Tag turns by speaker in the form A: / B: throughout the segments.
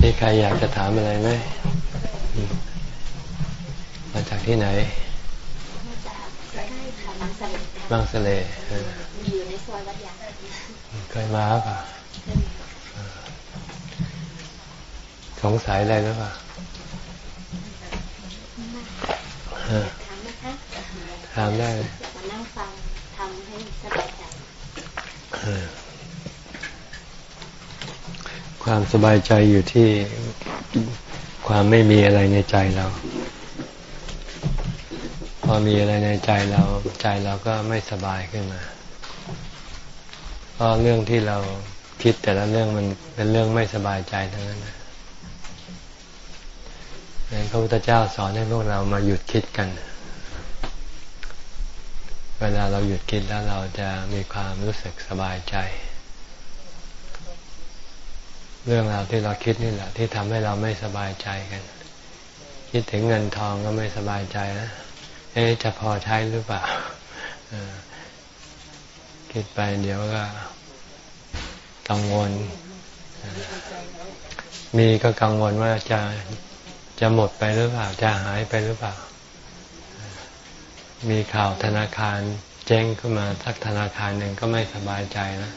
A: นี่ใครอยากจะถามอะไรไหมมาจากที่ไหน บางสะเลอยู่ในซอยวัดยางเคยมาป่ะสงสัยอะไรหรือเปล่าถามได้มานั่งฟังทำให้สบายใจ ความสบายใจอยู่ที่ความไม่มีอะไรในใจเรา พอมีอะไรในใจเราใจเราก็ไม่สบายขึ้นมา เพราะเรื่องที่เราคิดแต่ละเรื่องมันเป็นเรื่องไม่สบายใจทั้งนั้นนะพระพุทธเจ้าสอนให้พวกเรามาหยุดคิดกัน เวลาเราหยุดคิดแล้วเราจะมีความรู้สึกสบายใจ เรื่องราวที่เราคิดนี่แหละ ที่ทำให้เราไม่สบายใจกัน คิดถึงเงินทองก็ไม่สบายใจนะเอ๊จะพอใช้หรือเปล่าคิดไปเดี๋ยวก็กังวล มีก็กังวลว่าจะจะหมดไปหรือเปล่า จะหายไปหรือเปล่า มีข่าวธนาคารเจ๊งขึ้นมาทักธนาคารหนึ่งก็ไม่สบายใจนะ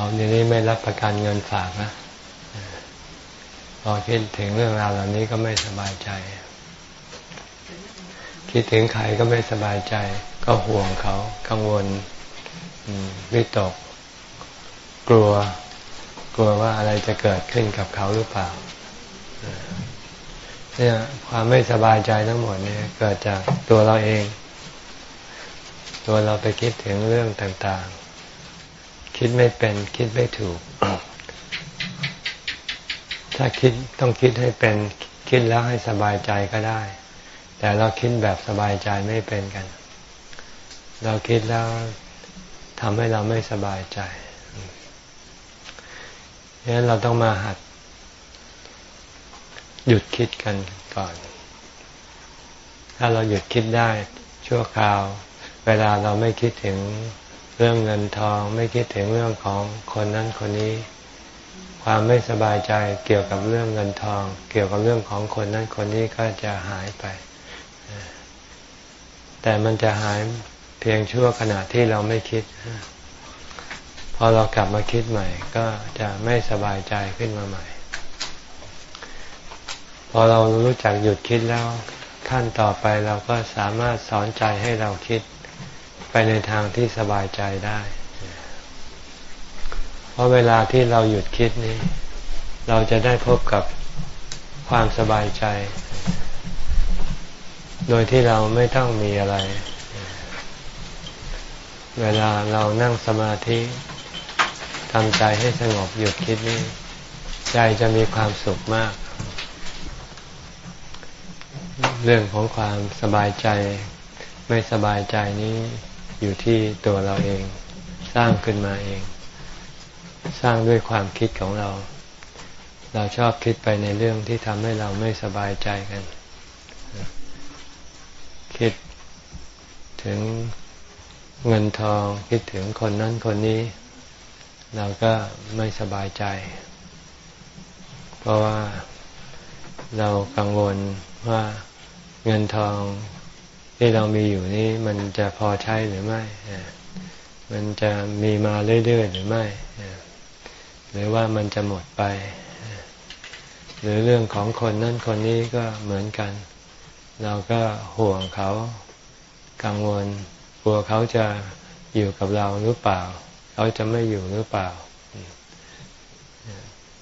A: เขาเดี๋ยวนี้ไม่รับประกันเงินฝากนะพอคิดถึงเรื่องราวเหล่านี้ก็ไม่สบายใจ คิดถึงใครก็ไม่สบายใจ ก็ห่วงเขากังวลวิตก กลัว กลัวว่าอะไรจะเกิดขึ้นกับเขาหรือเปล่าเนี่ยความไม่สบายใจทั้งหมดเนี่ยเกิดจากตัวเราเอง ตัวเราไปคิดถึงเรื่องต่างๆ คิดไม่เป็น คิดไม่ถูก ถ้าคิดต้องคิดให้เป็น คิดแล้วให้สบายใจก็ได้ แต่เราคิดแบบสบายใจไม่เป็นกัน เราคิดแล้วทำให้เราไม่สบายใจฉะนั้นเราต้องมาหัด หยุดคิดกันก่อน ถ้าเราหยุดคิดได้ชั่วคราว เวลาเราไม่คิดถึง เรื่องเงินทองไม่คิดถึงเรื่องของคนนั้นคนนี้ ความไม่สบายใจเกี่ยวกับเรื่องเงินทอง เกี่ยวกับเรื่องของคนนั้นคนนี้ก็จะหายไป แต่มันจะหายเพียงชั่วขณะที่เราไม่คิด พอเรากลับมาคิดใหม่ ก็จะไม่สบายใจขึ้นมาใหม่ พอเรารู้จักหยุดคิดแล้วขั้นต่อไปเราก็สามารถสอนใจให้เราคิด ไปในทางที่สบายใจได้ เพราะเวลาที่เราหยุดคิดนี้ เราจะได้พบกับความสบายใจ โดยที่เราไม่ต้องมีอะไร เวลาเรานั่งสมาธิทำใจให้สงบหยุดคิดนี่ใจจะมีความสุขมาก เรื่องของความสบายใจ ไม่สบายใจนี้ อยู่ที่ตัวเราเอง สร้างขึ้นมาเอง สร้างด้วยความคิดของเรา เราชอบคิดไปในเรื่องที่ทำให้เราไม่สบายใจกัน คิดถึงเงินทองคิดถึงคนนั้นคนนี้ เราก็ไม่สบายใจ เพราะว่าเรากังวลว่าเงินทอง ที่เรามีอยู่นี้มันจะพอใช้หรือไม่ มันจะมีมาเรื่อยๆหรือไม่ หรือว่ามันจะหมดไป หรือเรื่องของคนนั่นคนนี้ก็เหมือนกัน เราก็ห่วงเขากังวลกลัวเขาจะอยู่กับเราหรือเปล่า เขาจะไม่อยู่หรือเปล่า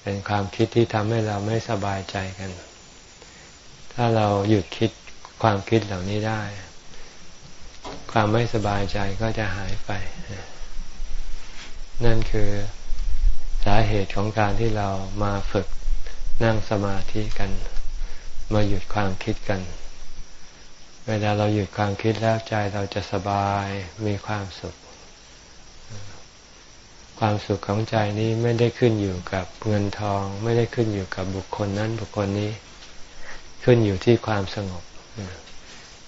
A: เป็นความคิดที่ทำให้เราไม่สบายใจกัน ถ้าเราหยุดคิดความคิดเหล่านี้ได้ ความไม่สบายใจก็จะหายไป นั่นคือสาเหตุของการที่เรามาฝึกนั่งสมาธิกัน มาหยุดความคิดกัน เวลาเราหยุดความคิดแล้วใจเราจะสบายมีความสุข ความสุขของใจนี้ไม่ได้ขึ้นอยู่กับเงินทอง ไม่ได้ขึ้นอยู่กับบุคคลนั้นบุคคลนี้ ขึ้นอยู่ที่ความสงบ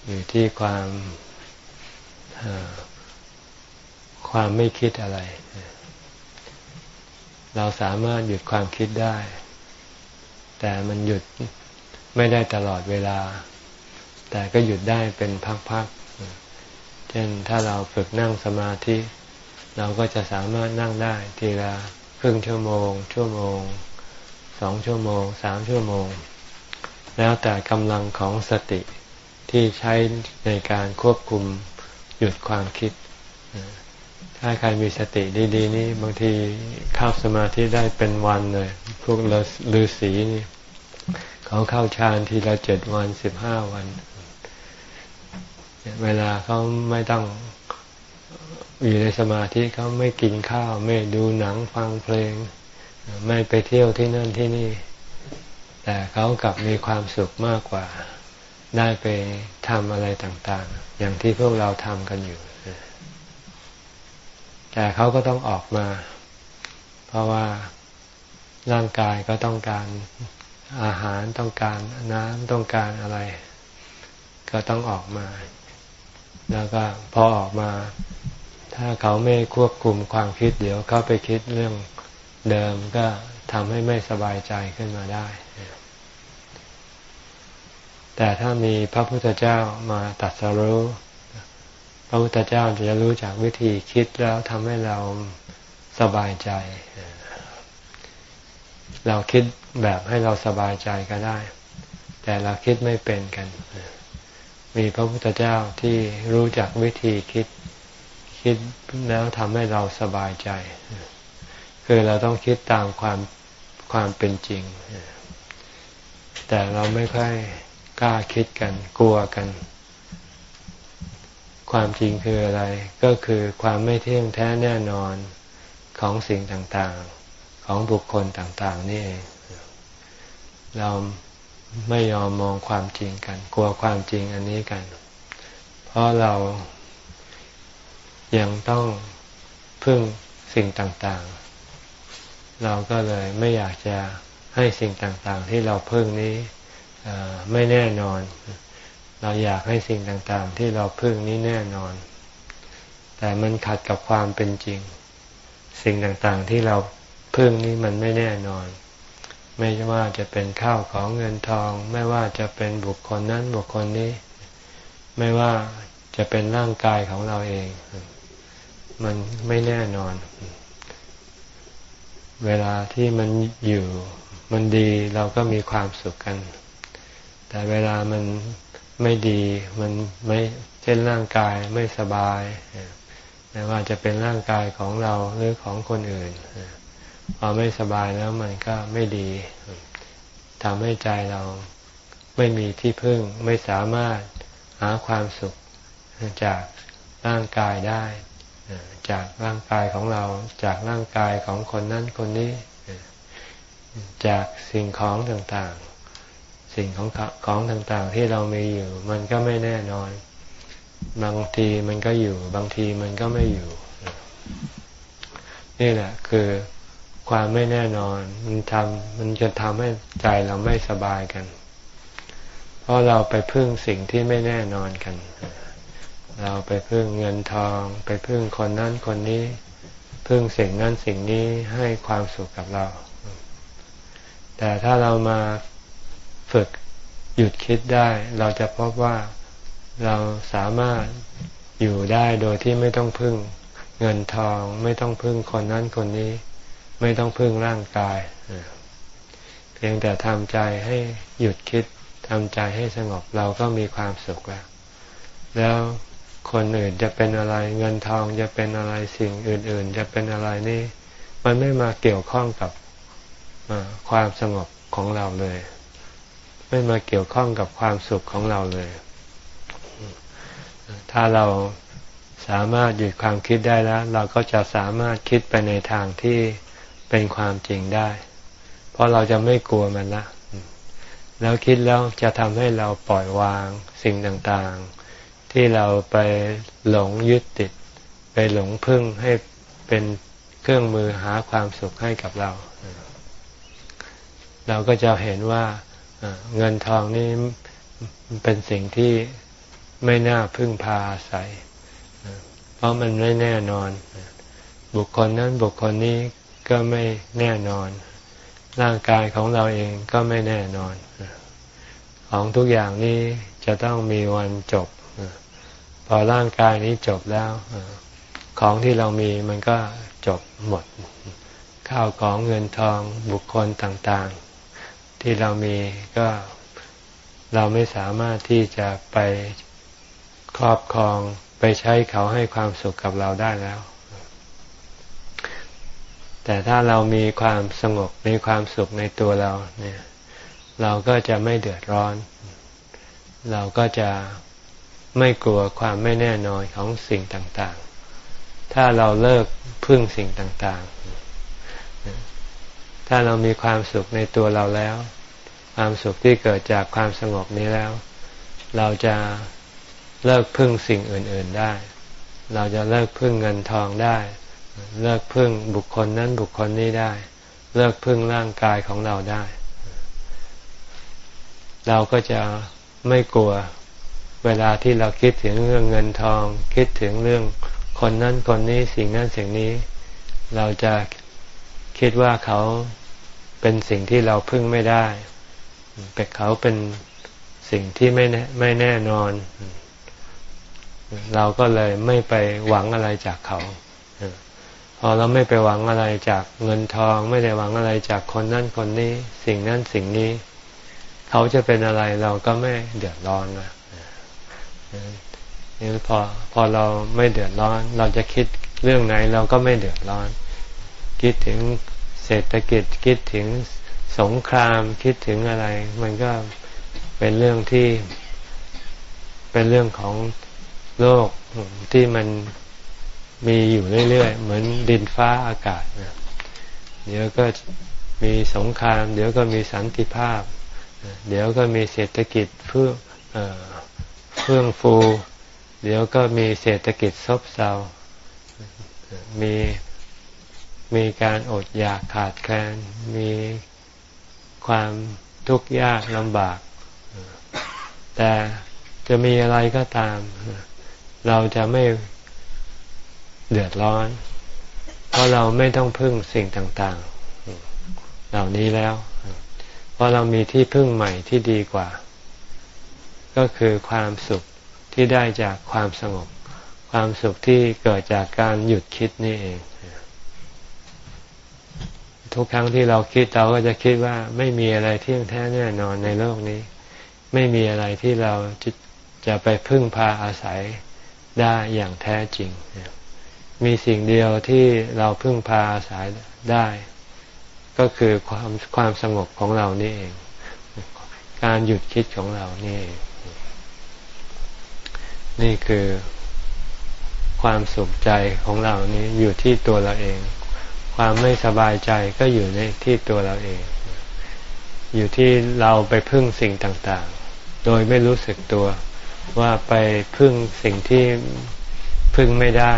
A: อยู่ที่ความ ความไม่คิดอะไร เราสามารถหยุดความคิดได้ แต่มันหยุดไม่ได้ตลอดเวลา แต่ก็หยุดได้เป็นพักๆ เช่นถ้าเราฝึกนั่งสมาธิ เราก็จะสามารถนั่งได้ทีละครึ่งชั่วโมง ชั่วโมง สองชั่วโมง สามชั่วโมง แล้วแต่กำลังของสติที่ใช้ในการควบคุม หยุดความคิด ถ้าใครมีสติดีๆ นี่บางทีเข้าสมาธิได้เป็นวันเลย พวกฤาษีนี่เขาเข้าฌานทีละเจ็ดวันสิบห้าวัน เวลาเขาไม่ต้องอยู่ในสมาธิเขาไม่กินข้าว ไม่ดูหนังฟังเพลง ไม่ไปเที่ยวที่นั่นที่นี่ แต่เขากลับมีความสุขมากกว่า ได้ไปทำอะไรต่างๆ อย่างที่พวกเราทำกันอยู่ แต่เขาก็ต้องออกมา เพราะว่าร่างกายก็ต้องการอาหารต้องการน้ำต้องการอะไร ก็ต้องออกมา แล้วก็พอออกมา ถ้าเขาไม่ควบคุมความคิดเดี๋ยวเขาไปคิดเรื่องเดิมก็ทำให้ไม่สบายใจขึ้นมาได้ แต่ถ้ามีพระพุทธเจ้ามาตัดสรู้พระพุทธเจ้าจะรู้จากวิธีคิดแล้วทำให้เราสบายใจ เราคิดแบบให้เราสบายใจก็ได้ แต่เราคิดไม่เป็นกัน มีพระพุทธเจ้าที่รู้จักวิธีคิด คิดแล้วทำให้เราสบายใจ คือเราต้องคิดตามความความเป็นจริง แต่เราไม่ค่อย กล้าคิดกันกลัวกัน ความจริงคืออะไร ก็คือความไม่เที่ยงแท้แน่นอนของสิ่งต่างๆ ของบุคคลต่างๆ นี่เองเราไม่ยอมมองความจริงกัน กลัวความจริงอันนี้กัน เพราะเรายังต้องพึ่งสิ่งต่างๆ เราก็เลยไม่อยากจะให้สิ่งต่างๆ ที่เราพึ่งนี้ ไม่แน่นอน เราอยากให้สิ่งต่างๆ ที่เราพึ่งนี้แน่นอน แต่มันขัดกับความเป็นจริง สิ่งต่างๆที่เราพึ่งนี้มันไม่แน่นอน ไม่ว่าจะเป็นข้าวของเงินทอง ไม่ว่าจะเป็นบุคคลนั้นบุคคลนี้ ไม่ว่าจะเป็นร่างกายของเราเอง มันไม่แน่นอน เวลาที่มันอยู่มันดีเราก็มีความสุขกัน แต่เวลามันไม่ดีมันไม่เช่นร่างกายไม่สบายไม่ว่าจะเป็นร่างกายของเราหรือของคนอื่นพอไม่สบายแล้วมันก็ไม่ดีทำให้ใจเราไม่มีที่พึ่งไม่สามารถหาความสุขจากร่างกายได้ จากร่างกายของเราจากร่างกายของคนนั้นคนนี้ จากสิ่งของต่าง สิ่งของของต่างๆ ที่เรามีอยู่ มันก็ไม่แน่นอน บางทีมันก็อยู่ บางทีมันก็ไม่อยู่ นี่แหละ คือความไม่แน่นอน มันทำมันจะทำให้ใจเราไม่สบายกัน เพราะเราไปพึ่งสิ่งที่ไม่แน่นอนกัน เราไปพึ่งเงินทอง ไปพึ่งคนนั้นคนนี้ พึ่งสิ่งนั้นสิ่งนี้ให้ความสุขกับเรา แต่ถ้าเรามา ฝึกหยุดคิดได้ เราจะพบว่าเราสามารถอยู่ได้โดยที่ไม่ต้องพึ่งเงินทอง ไม่ต้องพึ่งคนนั้นคนนี้ ไม่ต้องพึ่งร่างกายเพียงแต่ทำใจให้หยุดคิดทำใจให้สงบเราก็มีความสุขแล้ว แล้วคนอื่นจะเป็นอะไรเงินทองจะเป็นอะไรสิ่งอื่น ๆ จะเป็นอะไรนี่ มันไม่มาเกี่ยวข้องกับความสงบของเราเลย ไม่มาเกี่ยวข้องกับความสุขของเราเลย ถ้าเราสามารถหยุดความคิดได้แล้ว เราก็จะสามารถคิดไปในทางที่เป็นความจริงได้ เพราะเราจะไม่กลัวมันละแล้วคิดแล้วจะทำให้เราปล่อยวางสิ่งต่างๆ ที่เราไปหลงยึดติด ไปหลงพึ่งให้เป็นเครื่องมือหาความสุขให้กับเรา เราก็จะเห็นว่า เงินทองนี่เป็นสิ่งที่ไม่น่าพึ่งพาอาศัย เพราะมันไม่แน่นอน บุคคลนั้นบุคคลนี้ก็ไม่แน่นอน ร่างกายของเราเองก็ไม่แน่นอน ของทุกอย่างนี้จะต้องมีวันจบ พอร่างกายนี้จบแล้ว ของที่เรามีมันก็จบหมด ข้าวของเงินทองบุคคลต่างๆ ที่เรามีก็เราไม่สามารถที่จะไปครอบครองไปใช้เขาให้ความสุขกับเราได้แล้ว แต่ถ้าเรามีความสงบมีความสุขในตัวเราเนี่ย เราก็จะไม่เดือดร้อน เราก็จะไม่กลัวความไม่แน่นอนของสิ่งต่างๆ ถ้าเราเลิกพึ่งสิ่งต่างๆ ถ้าเรามีความสุขในตัวเราแล้ว ความสุขที่เกิดจากความสงบนี้แล้ว เราจะเลิกพึ่งสิ่งอื่น ๆได้ เราจะเลิกพึ่งเงินทองได้ เลิกพึ่งบุคคลนั้นบุคคลนี้ได้ เลิกพึ่งร่างกายของเราได้ เราก็จะไม่กลัวเวลาที่เราคิดถึงเรื่องเงินทอง คิดถึงเรื่องคนนั้นคนนี้สิ่งนั้นสิ่งนี้ เราจะ คิดว่าเขาเป็นสิ่งที่เราพึ่งไม่ได้ เป็นเขาเป็นสิ่งที่ไม่ไม่แน่นอน เราก็เลยไม่ไปหวังอะไรจากเขา พอเราไม่ไปหวังอะไรจากเงินทอง ไม่ได้หวังอะไรจากคนนั้นคนนี้ สิ่งนั้นสิ่งนี้ เขาจะเป็นอะไรเราก็ไม่เดือดร้อนนะนี่พอพอเราไม่เดือดร้อน เราจะคิดเรื่องไหนเราก็ไม่เดือดร้อน คิดถึง เศรษฐกิจคิดถึงสงครามคิดถึงอะไร มันก็เป็นเรื่องที่เป็นเรื่องของโลกที่มันมีอยู่เรื่อยๆ เหมือนดินฟ้าอากาศนะเดี๋ยวก็มีสงคราม เดี๋ยวก็มีสันติภาพ เดี๋ยวก็มีเศรษฐกิจเพื่อเฟื่องฟู เดี๋ยวก็มีเศรษฐกิจซบเซา มี มีการอดอยากขาดแคลน มีความทุกข์ยากลำบาก แต่จะมีอะไรก็ตาม เราจะไม่เดือดร้อน เพราะเราไม่ต้องพึ่งสิ่งต่างๆ เหล่านี้แล้ว เพราะเรามีที่พึ่งใหม่ที่ดีกว่า ก็คือความสุขที่ได้จากความสงบ ความสุขที่เกิดจากการหยุดคิดนี่เอง ทุกครั้งที่เราคิดเราก็จะคิดว่าไม่มีอะไรที่แท้แน่นอนในโลกนี้ ไม่มีอะไรที่เราจะจะไปพึ่งพาอาศัยได้อย่างแท้จริง มีสิ่งเดียวที่เราพึ่งพาอาศัยได้ ก็คือความความสงบของเรานี่เอง การหยุดคิดของเรานี่เองนี่คือความสุขใจของเรานี้อยู่ที่ตัวเราเอง ความไม่สบายใจก็อยู่ในที่ตัวเราเอง อยู่ที่เราไปพึ่งสิ่งต่างๆ โดยไม่รู้สึกตัวว่าไปพึ่งสิ่งที่พึ่งไม่ได้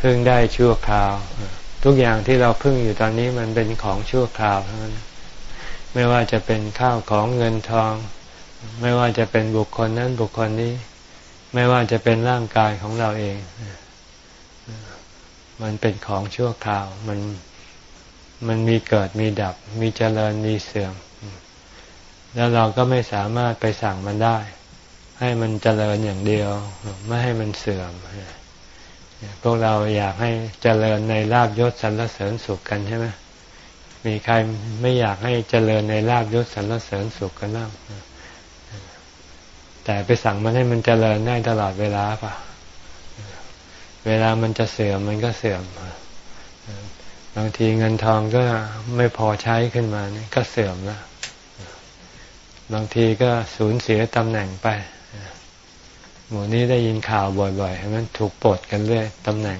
A: พึ่งได้ชั่วคราว ทุกอย่างที่เราพึ่งอยู่ตอนนี้มันเป็นของชั่วคราวเท่านั้นไม่ว่าจะเป็นข้าวของเงินทอง ไม่ว่าจะเป็นบุคคลนั้นบุคคลนี้ ไม่ว่าจะเป็นร่างกายของเราเอง มันเป็นของชั่วคราว มันมันมีเกิดมีดับ มีเจริญมีเสื่อม แล้วเราก็ไม่สามารถไปสั่งมันได้ ให้มันเจริญอย่างเดียว ไม่ให้มันเสื่อมพวกเราอยากให้เจริญในลาบยศสรรเสริญสุขกันใช่ไหมมีใครไม่อยากให้เจริญในลาบยศสรรเสริญสุขกันบ้างแต่ไปสั่งมันให้มันเจริญได้ตลอดเวลาป่ะ เวลามันจะเสื่อมมันก็เสื่อมบางทีเงินทองก็ไม่พอใช้ขึ้นมานี่ก็เสื่อมล้วบางทีก็สูญเสียตำแหน่งไป หมู่นี้ได้ยินข่าวบ่อยๆให้มันถูกปลดกันเรื่อยตำแหน่ง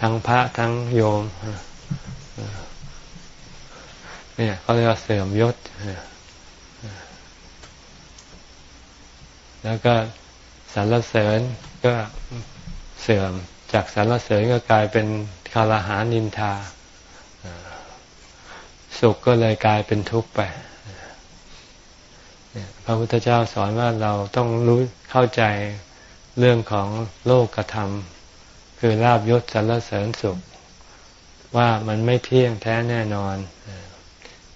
A: ทั้งพระทั้งโยมเนี่ยเขาเรียกว่าเสื่อมยศแล้วก็สรรเสริญก็เสื่อม จากสรรเสริญก็กลายเป็นคารหานินทา สุขก็เลยกลายเป็นทุกข์ไปพระพุทธเจ้าสอนว่าเราต้องรู้เข้าใจเรื่องของโลกธรรม คือลาบยศสรรเสริญสุข ว่ามันไม่เที่ยงแท้แน่นอน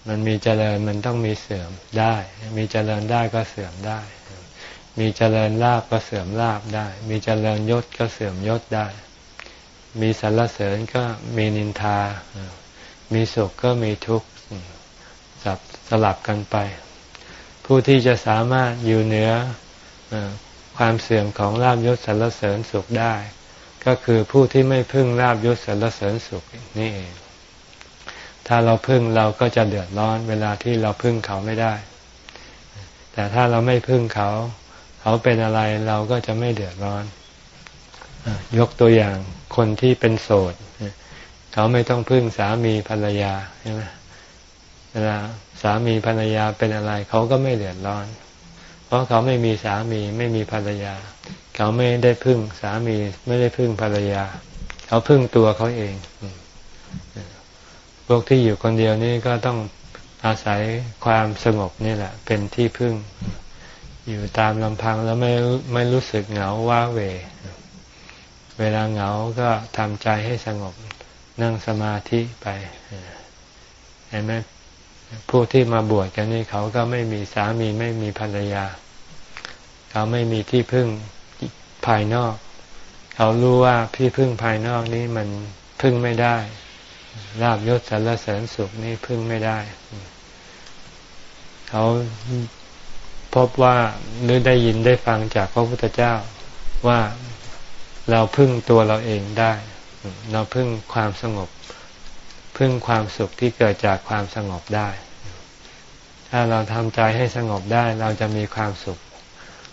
A: มันมีเจริญมันต้องมีเสื่อมได้ มีเจริญได้ก็เสื่อมได้ มีเจริญลาบก็เสื่อมลาบได้ มีเจริญยศก็เสื่อมยศได้ มีสรรเสริญก็มีนินทา มีสุขก็มีทุกข์สับสลับกันไป ผู้ที่จะสามารถอยู่เหนือความเสื่อมของลาบยศสรรเสริญสุขได้ ก็คือผู้ที่ไม่พึ่งลาบยศสรรเสริญสุขนี่เองถ้าเราพึ่งเราก็จะเดือดร้อนเวลาที่เราพึ่งเขาไม่ได้ แต่ถ้าเราไม่พึ่งเขา เขาเป็นอะไรเราก็จะไม่เดือดร้อนยกตัวอย่างคนที่เป็นโสดเขาไม่ต้องพึ่งสามีภรรยาใช่ไหมเวลาสามีภรรยาเป็นอะไร เขาก็ไม่เดือดร้อน เพราะเขาไม่มีสามีไม่มีภรรยา เขาไม่ได้พึ่งสามีไม่ได้พึ่งภรรยา เขาพึ่งตัวเขาเองพวกที่อยู่คนเดียวนี่ก็ต้องอาศัยความสงบนี่แหละ เป็นที่พึ่ง อยู่ตามลำพังแล้วไม่ไม่รู้สึกเหงาว้าเว เวลาเหงาก็ทำใจให้สงบนั่งสมาธิไปเห็นไหมผู้ที่มาบวชกันนี่เขาก็ไม่มีสามีไม่มีภรรยา เขาไม่มีที่พึ่งภายนอก เขารู้ว่าพี่พึ่งภายนอกนี้มันพึ่งไม่ได้ลาบยศสรรเสริญสุขนี่พึ่งไม่ได้ เขา บว่าหรือได้ยินได้ฟังจากพระพุทธเจ้าว่าเราพึ่งตัวเราเองได้ เราพึ่งความสงบ พึ่งความสุขที่เกิดจากความสงบได้ ถ้าเราทำใจให้สงบได้เราจะมีความสุข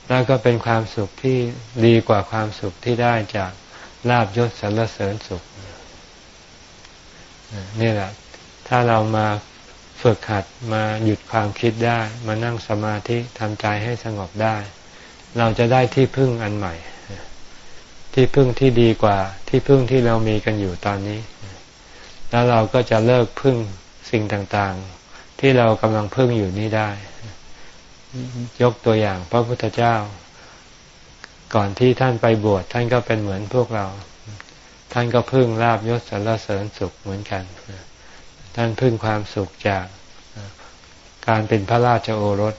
A: แล้วก็เป็นความสุขที่ดีกว่าความสุขที่ได้จากลาบยศสรรเสริญสุขนี่แหละ ถ้าเรามา ฝึกหัดมาหยุดความคิดได้ มานั่งสมาธิทำใจให้สงบได้ เราจะได้ที่พึ่งอันใหม่ ที่พึ่งที่ดีกว่าที่พึ่งที่เรามีกันอยู่ตอนนี้ แล้วเราก็จะเลิกพึ่งสิ่งต่างๆ ที่เรากำลังพึ่งอยู่นี้ได้ ยกตัวอย่างพระพุทธเจ้า ก่อนที่ท่านไปบวชท่านก็เป็นเหมือนพวกเรา ท่านก็พึ่งลาบยศสรรเสริญสุขเหมือนกัน ท่านพึ่งความสุขจากการเป็นพระราชโอรส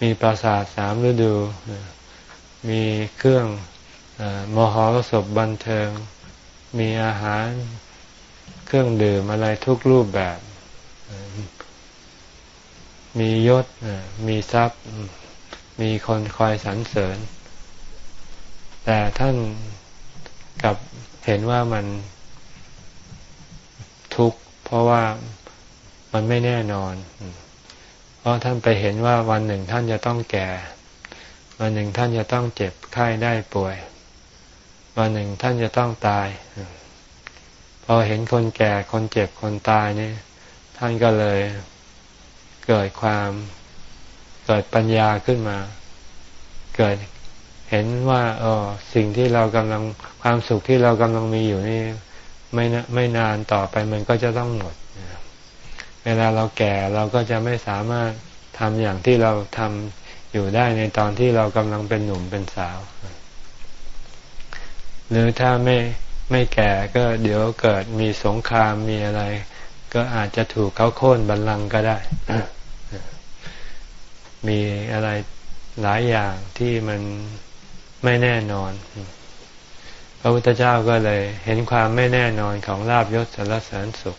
A: มีปราสาทสามฤดู มีเครื่องมหรสพบันเทิง มีอาหารเครื่องดื่มอะไรทุกรูปแบบ มียศ มีทรัพย์ มีคนคอยสรรเสริญ แต่ท่านกับเห็นว่ามันทุกข์ ราะว่ามันไม่แน่นอน เพราะท่านไปเห็นว่าวันหนึ่งท่านจะต้องแก่ วันหนึ่งท่านจะต้องเจ็บไข้ได้ป่วย วันหนึ่งท่านจะต้องตาย พอเห็นคนแก่คนเจ็บคนตายเนี่ย ท่านก็เลยเกิดความเกิดปัญญาขึ้นมา เกิดเห็นว่าเออสิ่งที่เรากำลังความสุขที่เรากำลังมีอยู่นี่ ไม่ไม่นานต่อไปมันก็จะต้องหมด เวลาเราแก่เราก็จะไม่สามารถทำอย่างที่เราทำอยู่ได้ในตอนที่เรากำลังเป็นหนุ่มเป็นสาว หรือถ้าไม่ไม่แก่ก็เดี๋ยวเกิดมีสงครามมีอะไร ก็อาจจะถูกเขาโค่นบัลลังก์ก็ได้ มีอะไรหลายอย่างที่มันไม่แน่นอน ระพุทธเจ้าก็เลยเห็นความไม่แน่นอนของลาบยศสารเสริญสุข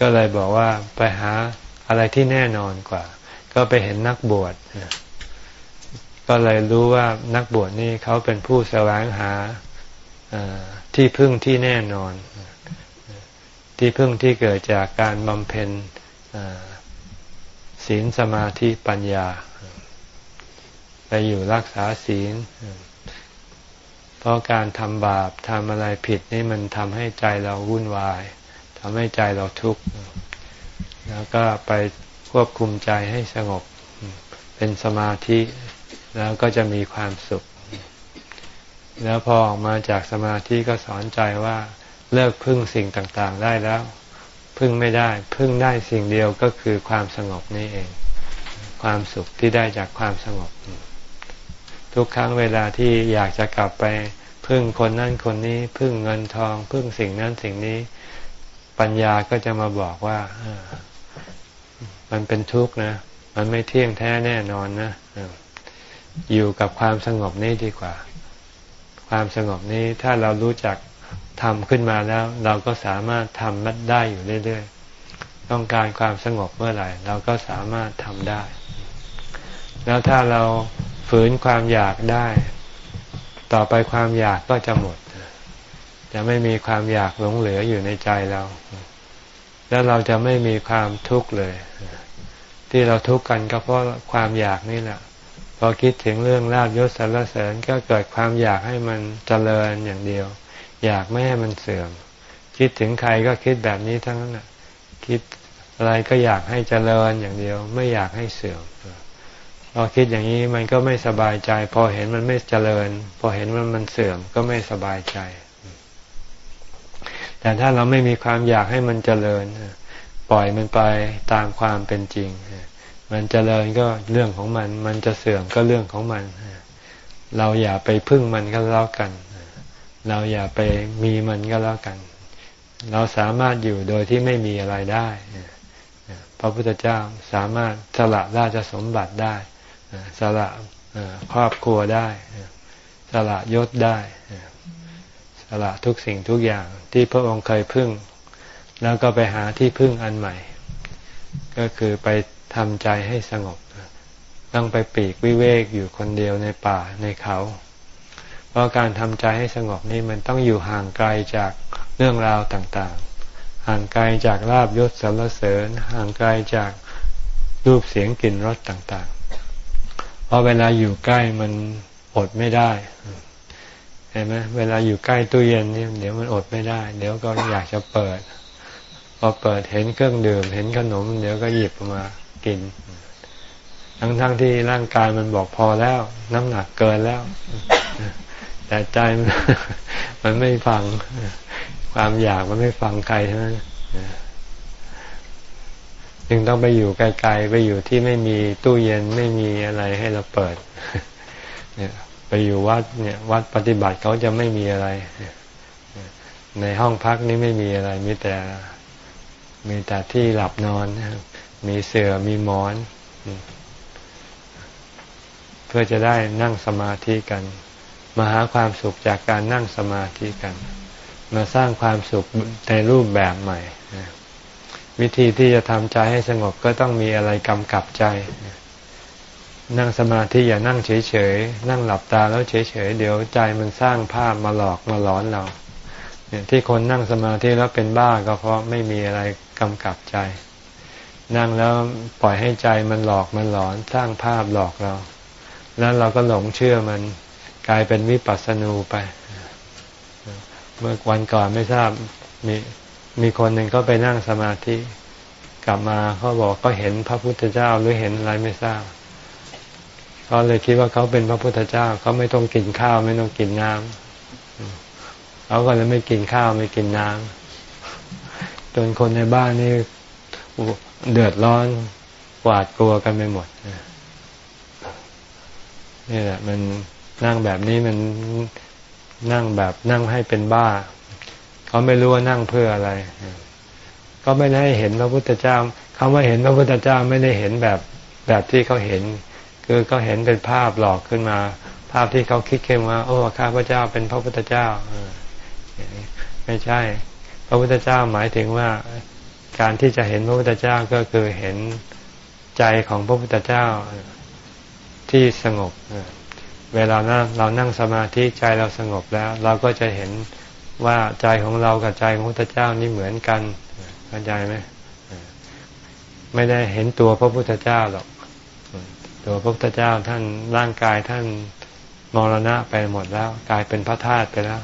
A: ก็เลยบอกว่าไปหาอะไรที่แน่นอนกว่า ก็ไปเห็นนักบวชก็เลยรู้ว่านักบวชนี่เขาเป็นผู้แสวงหาที่พึ่งที่แน่นอน ที่พึ่งที่เกิดจากการบำเพ็ญศีลสมาธิปัญญาไปอยู่รักษาศีล เพราะการทำบาปทำอะไรผิดนี่มันทำให้ใจเราวุ่นวายทำให้ใจเราทุกข์แล้วก็ไปควบคุมใจให้สงบเป็นสมาธิแล้วก็จะมีความสุข แล้วพอออกมาจากสมาธิก็สอนใจว่าเลิกพึ่งสิ่งต่างๆได้แล้ว พึ่งไม่ได้ พึ่งได้สิ่งเดียวก็คือความสงบนี่เอง ความสุขที่ได้จากความสงบ ทุกครั้งเวลาที่อยากจะกลับไปพึ่งคนนั่นคนนี้พึ่งเงินทอง พึ่งสิ่งนั้นสิ่งนี้ ปัญญาก็จะมาบอกว่ามันเป็นทุกข์นะ มันไม่เที่ยงแท้แน่นอนนะอยู่กับความสงบนี้ดีกว่า ความสงบนี้ถ้าเรารู้จักทำขึ้นมาแล้ว เราก็สามารถทำมัดได้อยู่เรื่อยๆ ต้องการความสงบเมื่อไหร่ เราก็สามารถทำได้ แล้วถ้าเรา ฝืนความอยากได้ ต่อไปความอยากก็จะหมด จะไม่มีความอยากหลงเหลืออยู่ในใจเรา แล้วเราจะไม่มีความทุกข์เลย ที่เราทุกข์กันก็เพราะความอยากนี่แหละพอคิดถึงเรื่องลาบยศสรรเสริญก็เกิดความอยากให้มันเจริญอย่างเดียว อยากไม่ให้มันเสื่อม คิดถึงใครก็คิดแบบนี้ทั้งนั้นคิดอะไรก็อยากให้เจริญอย่างเดียว ไม่อยากให้เสื่อม พอคิดอย่างนี้มันก็ไม่สบายใจ พอเห็นมันไม่เจริญ พอเห็นมันมันเสื่อมก็ไม่สบายใจ แต่ถ้าเราไม่มีความอยากให้มันเจริญ ปล่อยมันไปตามความเป็นจริง มันเจริญก็เรื่องของมัน มันจะเสื่อมก็เรื่องของมัน เราอย่าไปพึ่งมันก็แล้วกัน เราอย่าไปมีมันก็แล้วกัน เราสามารถอยู่โดยที่ไม่มีอะไรได้พระพุทธเจ้าสามารถสละราชสมบัติได้ สละครอบครัวได้ สละยศได้ สละทุกสิ่งทุกอย่างที่พระองค์เคยพึ่ง แล้วก็ไปหาที่พึ่งอันใหม่ ก็คือไปทำใจให้สงบ ต้องไปปีกวิเวกอยู่คนเดียวในป่าในเขา เพราะการทำใจให้สงบนี่มันต้องอยู่ห่างไกลจากเรื่องราวต่างๆ ห่างไกลจากลาบยศสรรเสริญ ห่างไกลจากรูปเสียงกลิ่นรสต่างๆ เพราะเวลาอยู่ใกล้มันอดไม่ได้เห็นไหมเวลาอยู่ใกล้ตู้เย็นนี่เดี๋ยวมันอดไม่ได้ เดี๋ยวก็อยากจะเปิด พอเปิดเห็นเครื่องดื่ม เห็นขนม เดี๋ยวก็หยิบมากิน ทั้งๆทที่ร่างกายมันบอกพอแล้ว น้ำหนักเกินแล้ว แต่ใจมันไม่ฟัง ความอยากมันไม่ฟังใครทั้งนั้น จึงต้องไปอยู่ไกลๆไปอยู่ที่ไม่มีตู้เย็นไม่มีอะไรให้เราเปิด เนี่ย ไปอยู่วัดเนี่ย วัดปฏิบัติเขาจะไม่มีอะไร ในห้องพักนี้ไม่มีอะไร มีแต่มีแต่ที่หลับนอน มีเสือ่อมีหมอน เพื่อจะได้นั่งสมาธิกัน มาหาความสุขจากการนั่งสมาธิกัน มาสร้างความสุขในรูปแบบใหม่ วิธีที่จะทำใจให้สงบก็ต้องมีอะไรกำกับใจ นั่งสมาธิอย่านั่งเฉยๆ นั่งหลับตาแล้วเฉยๆ เดี๋ยวใจมันสร้างภาพมาหลอกมาหลอนเราเนี่ยที่คนนั่งสมาธิแล้วเป็นบ้าก็เพราะไม่มีอะไรกำกับใจ นั่งแล้วปล่อยให้ใจมันหลอกมันหลอนสร้างภาพหลอกเรา แล้วเราก็หลงเชื่อมันกลายเป็นวิปัสสนูไป เมื่อวันก่อนไม่ทราบมี มีคนหนึ่งก็ไปนั่งสมาธิ กลับมาเขาบอกก็เห็นพระพุทธเจ้าหรือเห็นอะไรไม่ทราบเขาเลยคิดว่าเขาเป็นพระพุทธเจ้าเขาไม่ต้องกินข้าว ไม่ต้องกินน้ำเขาก็เลยไม่กินข้าวไม่กินน้ำจนคนในบ้านนี่เดือดร้อนกวาดกลัวกันไปหมดนี่แหละ มันนั่งแบบนี้มันนั่งแบบนั่งให้เป็นบ้า เขาไม่รู้ว่านั่งเพื่ออะไร ก็ไม่ได้เห็นพระพุทธเจ้าคำว่าเห็นพระพุทธเจ้าไม่ได้เห็นแบบแบบที่เขาเห็น คือเขาเห็นเป็นภาพหลอกขึ้นมา ภาพที่เขาคิดขึ้นว่าโอ้ข้าพเจ้าเป็นพระพุทธเจ้าไม่ใช่ พระพุทธเจ้าหมายถึงว่าการที่จะเห็นพระพุทธเจ้าก็คือเห็นใจของพระพุทธเจ้าที่สงบ เวลานั่งเรานั่งสมาธิใจเราสงบแล้ว เราก็จะเห็น ว่าใจของเรากับใจของพระพุทธเจ้านี่เหมือนกันเข้าใจไหมไม่ได้เห็นตัวพระพุทธเจ้าหรอก ตัวพระพุทธเจ้าท่านร่างกายท่านมรณะไปหมดแล้ว กลายเป็นพระธาตุไปแล้ว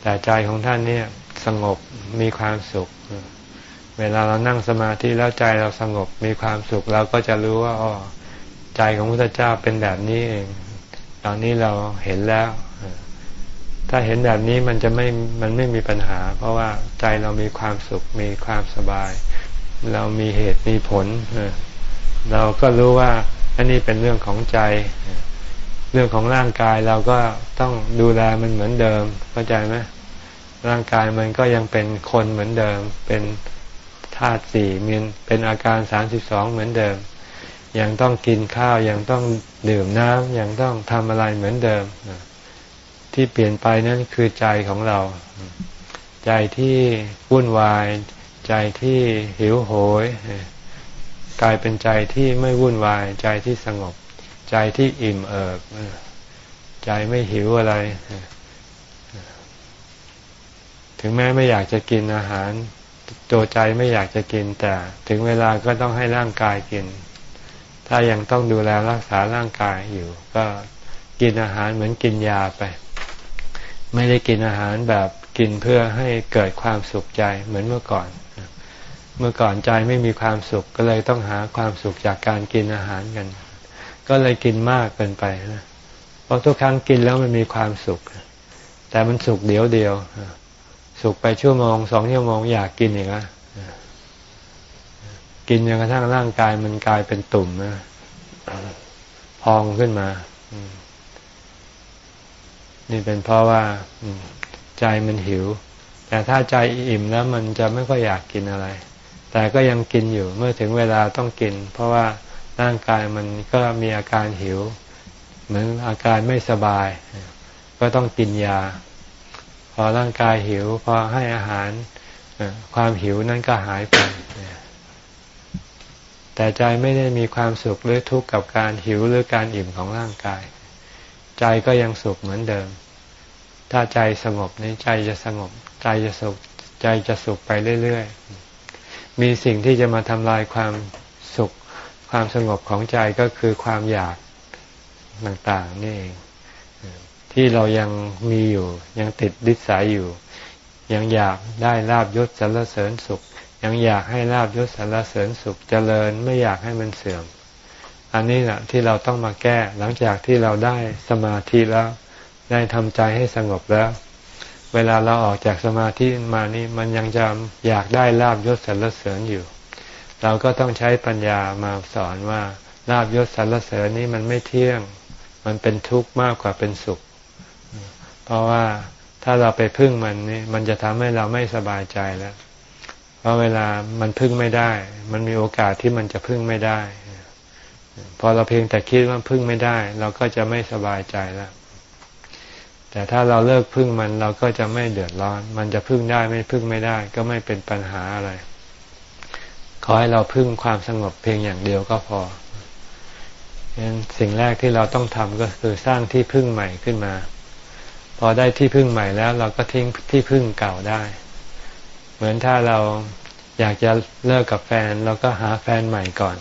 A: แต่ใจของท่านเนี่ย สงบมีความสุข เวลาเรานั่งสมาธิแล้วใจเราสงบมีความสุขเราก็จะรู้ว่าอ๋อใจของพระพุทธเจ้าเป็นแบบนี้เอง ตอนนี้เราเห็นแล้ว ถ้าเห็นแบบนี้มันจะไม่มันไม่มีปัญหา เพราะว่าใจเรามีความสุขมีความสบาย เรามีเหตุมีผล เราก็รู้ว่าอันนี้เป็นเรื่องของใจ เรื่องของร่างกายเราก็ต้องดูแลมันเหมือนเดิมเข้าใจไหมร่างกายมันก็ยังเป็นคนเหมือนเดิม เป็นธาตุสี่มีเป็นอาการสามสิบสองเหมือนเดิม ยังต้องกินข้าวยังต้องดื่มน้ำยังต้องทำอะไรเหมือนเดิม ที่เปลี่ยนไปนั่นคือใจของเรา ใจที่วุ่นวาย ใจที่หิวโหย กลายเป็นใจที่ไม่วุ่นวาย ใจที่สงบ ใจที่อิ่มเอิบใจไม่หิวอะไร ถึงแม้ไม่อยากจะกินอาหาร ตัวใจไม่อยากจะกินแต่ ถึงเวลาก็ต้องให้ร่างกายกิน ถ้ายังต้องดูแลรักษาร่างกายอยู่ ก็กินอาหารเหมือนกินยาไป ไม่ได้กินอาหารแบบกินเพื่อให้เกิดความสุขใจเหมือนเมื่อก่อน เมื่อก่อนใจไม่มีความสุขก็เลยต้องหาความสุขจากการกินอาหารกัน ก็เลยกินมากเกินไปนะเพราะทุกครั้งกินแล้วมันมีความสุข แต่มันสุขเดียวเดียว สุกไปชั่วโมงสองชั่วโมงอยากกินอีกแล้วกินจนกระทั่งร่างกายมันกลายเป็นตุ่มนะพองขึ้นมา นี่เป็นเพราะว่าใจมันหิว แต่ถ้าใจอิ่มแล้วมันจะไม่ค่อยอยากกินอะไร แต่ก็ยังกินอยู่เมื่อถึงเวลาต้องกิน เพราะว่าร่างกายมันก็มีอาการหิว เหมือนอาการไม่สบาย ก็ต้องกินยา พอร่างกายหิว พอให้อาหารความหิวนั้นก็หายไปแต่ใจไม่ได้มีความสุขหรือทุกข์กับการหิวหรือการอิ่มของร่างกาย ใจก็ยังสุขเหมือนเดิม ถ้าใจสงบนี้ใจจะสงบ ใจจะสุข ใจจะสุขไปเรื่อยๆ มีสิ่งที่จะมาทำลายความสุข ความสงบของใจก็คือความอยากต่างๆนี่เองที่เรายังมีอยู่ ยังติดดิสายอยู่ ยังอยากได้ลาบยศสรรเสริญสุข ยังอยากให้ลาบยศสรรเสริญสุขเจริญไม่อยากให้มันเสื่อม อันนี้แหละที่เราต้องมาแก้หลังจากที่เราได้สมาธิแล้ว ได้ทำใจให้สงบแล้ว เวลาเราออกจากสมาธิมานี่มันยังจะอยากได้ลาบยศสรรเสริญอยู่ เราก็ต้องใช้ปัญญามาสอนว่าลาบยศสรรเสริญนี้มันไม่เที่ยง มันเป็นทุกข์มากกว่าเป็นสุข เพราะว่าถ้าเราไปพึ่งมันนี่มันจะทำให้เราไม่สบายใจแล้ว เพราะเวลามันพึ่งไม่ได้ มันมีโอกาสที่มันจะพึ่งไม่ได้ พอเราเพียงแต่คิดว่าพึ่งไม่ได้ เราก็จะไม่สบายใจแล้ว แต่ถ้าเราเลิกพึ่งมันเราก็จะไม่เดือดร้อน มันจะพึ่งได้ไม่พึ่งไม่ได้ ก็ไม่เป็นปัญหาอะไร ขอให้เราพึ่งความสงบเพียงอย่างเดียวก็พอฉะนั้นสิ่งแรกที่เราต้องทำก็คือสร้างที่พึ่งใหม่ขึ้นมา พอได้ที่พึ่งใหม่แล้ว เราก็ทิ้งที่พึ่งเก่าได้ เหมือนถ้าเราอยากจะเลิกกับแฟน เราก็หาแฟนใหม่ก่อน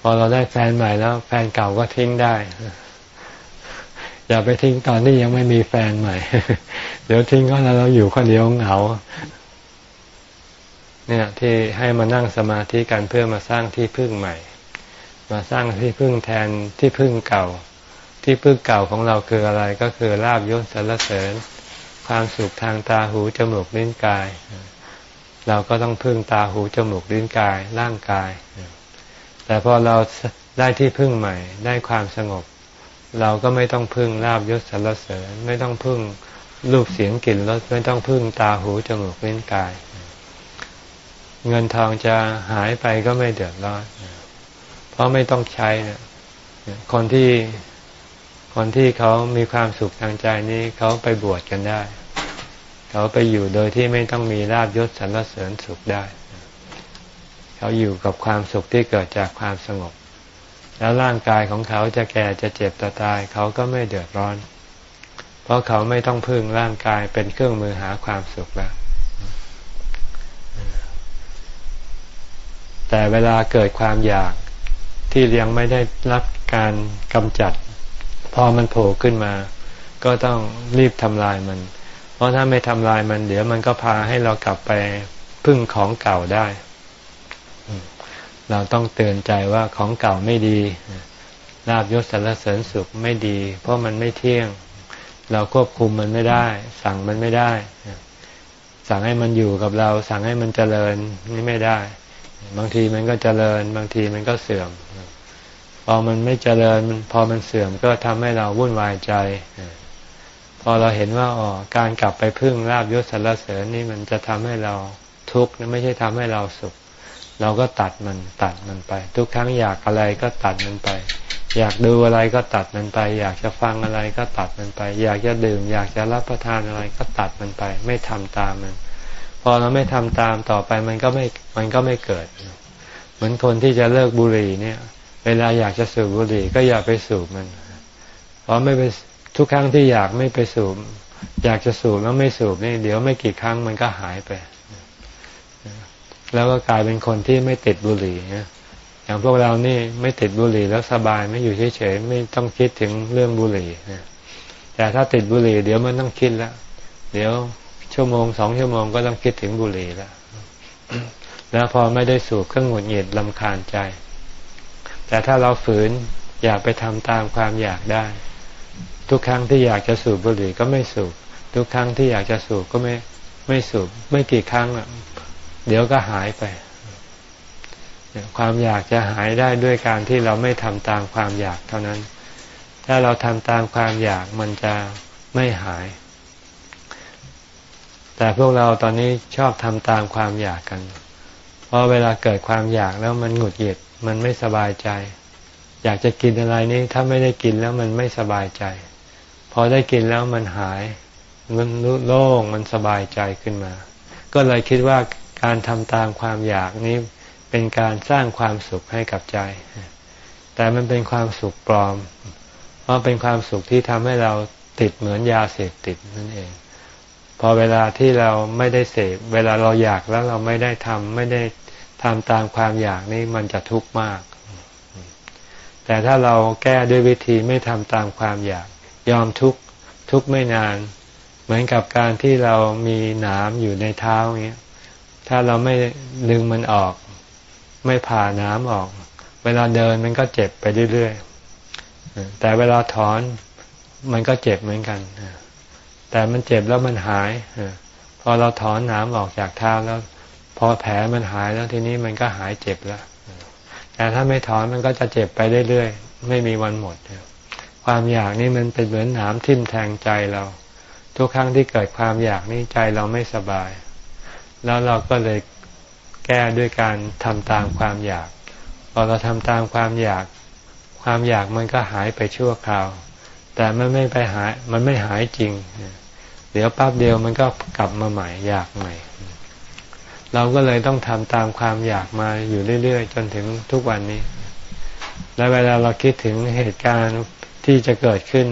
A: พอเราได้แฟนใหม่แล้ว แฟนเก่าก็ทิ้งได้ อย่าไปทิ้งตอนที่ยังไม่มีแฟนใหม่ เดี๋ยวทิ้งก็แล้วเราอยู่คนเดียวเหงาเนี่ยที่ให้มานั่งสมาธิกันเพื่อมาสร้างที่พึ่งใหม่ มาสร้างที่พึ่งแทนที่พึ่งเก่า ที่พึ่งเก่าของเราคืออะไรก็คือลาบยศสรรเสริญ ความสุขทางตาหูจมูกลิ้นกาย เราก็ต้องพึ่งตาหูจมูกลิ้นกายร่างกาย แต่พอเราได้ที่พึ่งใหม่ ได้ความสงบ เราก็ไม่ต้องพึ่งลาบยศสรรเสริญ ไม่ต้องพึ่งรูปเสียงกลิ่นรสไม่ต้องพึ่งตาหูจมูกลิ้นกาย เงินทองจะหายไปก็ไม่เดือดร้อนเพราะไม่ต้องใช้คนที่คนที่เขามีความสุขทางใจนี้เขาไปบวชกันได้ เขาไปอยู่โดยที่ไม่ต้องมีลาบยศสรรเสริญสุขได้ เขาอยู่กับความสุขที่เกิดจากความสงบ แล้วร่างกายของเขาจะแก่จะเจ็บจะตาย เขาก็ไม่เดือดร้อน เพราะเขาไม่ต้องพึ่งร่างกายเป็นเครื่องมือหาความสุขแล้วแต่เวลาเกิดความอยากที่ยังไม่ได้รับการกำจัด พอมันโผล่ขึ้นมา ก็ต้องรีบทำลายมัน เพราะถ้าไม่ทำลายมัน เดี๋ยวมันก็พาให้เรากลับไปพึ่งของเก่าได้ เราต้องเตือนใจว่าของเก่าไม่ดีลาบยศสารเสริญสุขไม่ดี เพราะมันไม่เที่ยง เราควบคุมมันไม่ได้ สั่งมันไม่ได้ สั่งให้มันอยู่กับเรา สั่งให้มันเจริญนี่ไม่ได้ บางทีมันก็เจริญ บางทีมันก็เสื่อม พอมันไม่เจริญพอมันเสื่อมก็ทำให้เราวุ่นวายใจ พอเราเห็นว่าอ๋อการกลับไปพึ่งลาบยศสรรเสริญนี่มันจะทำให้เราทุกข์ไม่ใช่ทำให้เราสุข เราก็ตัดมันตัดมันไป ทุกครั้งอยากอะไรก็ตัดมันไป อยากดูอะไรก็ตัดมันไป อยากจะฟังอะไรก็ตัดมันไป อยากจะดื่ม อยากจะรับประทานอะไรก็ตัดมันไป ไม่ทำตามมัน พอเราไม่ทำตามต่อไปมันก็ไม่มันก็ไม่เกิด เหมือนคนที่จะเลิกบุหรี่เนี่ย เวลาอยากจะสูบบุหรี่ก็อย่าไปสูบมันเพราะไม่ไปทุกครั้งที่อยากไม่ไปสูบ อยากจะสูบแล้วไม่สูบนี่เดี๋ยวไม่กี่ครั้งมันก็หายไป แล้วก็กลายเป็นคนที่ไม่ติดบุหรี่นะอย่างพวกเรานี่ไม่ติดบุหรี่แล้วสบายไม่อยู่เฉยๆไม่ต้องคิดถึงเรื่องบุหรี่นะแต่ถ้าติดบุหรี่เดี๋ยวมันต้องคิดแล้วเดี๋ยวชั่วโมงสองชั่วโมงก็ต้องคิดถึงบุหรี่แล้วแล้วพอไม่ได้สูบก็หงุดหงิดลำคาญใจ แต่ถ้าเราฝืนอยากไปทำตามความอยากได้ ทุกครั้งที่อยากจะสูบบุหรี่ก็ไม่สูบ ทุกครั้งที่อยากจะสูบก็ไม่ไม่สูบ ไม่กี่ครั้ง เดี๋ยวก็หายไป ความอยากจะหายได้ด้วยการที่เราไม่ทำตามความอยากเท่านั้น ถ้าเราทำตามความอยากมันจะไม่หาย แต่พวกเราตอนนี้ชอบทำตามความอยากกัน เพราะเวลาเกิดความอยากแล้วมันหงุดหงิด มันไม่สบายใจ อยากจะกินอะไรนี้ถ้าไม่ได้กินแล้วมันไม่สบายใจ พอได้กินแล้วมันหาย มันโล่ง มันสบายใจขึ้นมา ก็เลยคิดว่า การทำตามความอยากนี้เป็นการสร้างความสุขให้กับใจ แต่มันเป็นความสุขปลอม เพราะเป็นความสุขที่ทำให้เราติดเหมือนยาเสพติดนั่นเอง พอเวลาที่เราไม่ได้เสพเวลาเราอยากแล้วเราไม่ได้ทำไม่ได้ทำตามความอยากนี้มันจะทุกข์มาก แต่ถ้าเราแก้ด้วยวิธีไม่ทำตามความอยาก ยอมทุกข์ทุกข์ไม่นาน เหมือนกับการที่เรามีหนามอยู่ในเท้าเงี้ย ถ้าเราไม่ดึงมันออก ไม่ผ่าน้ำออก เวลาเดินมันก็เจ็บไปเรื่อยๆแต่เวลาถอนมันก็เจ็บเหมือนกันแต่มันเจ็บแล้วมันหายพอเราถอนน้ำออกจากเท้าแล้ว พอแผลมันหายแล้วทีนี้มันก็หายเจ็บแล้วแต่ถ้าไม่ถอนมันก็จะเจ็บไปเรื่อยๆไม่มีวันหมดความอยากนี่มันเป็นเหมือนหนามทิ่มแทงใจเรา ทุกครั้งที่เกิดความอยากนี่ใจเราไม่สบาย แล้วเราก็เลยแก้ด้วยการทำตามความอยาก พอเราทำตามความอยาก ความอยากมันก็หายไปชั่วคราว แต่มันไม่ไปหาย มันไม่หายจริง เดี๋ยวแป๊บเดียวมันก็กลับมาใหม่อยากใหม่ เราก็เลยต้องทำตามความอยากมาอยู่เรื่อยๆ จนถึงทุกวันนี้ และเวลาเราคิดถึงเหตุการณ์ที่จะเกิดขึ้น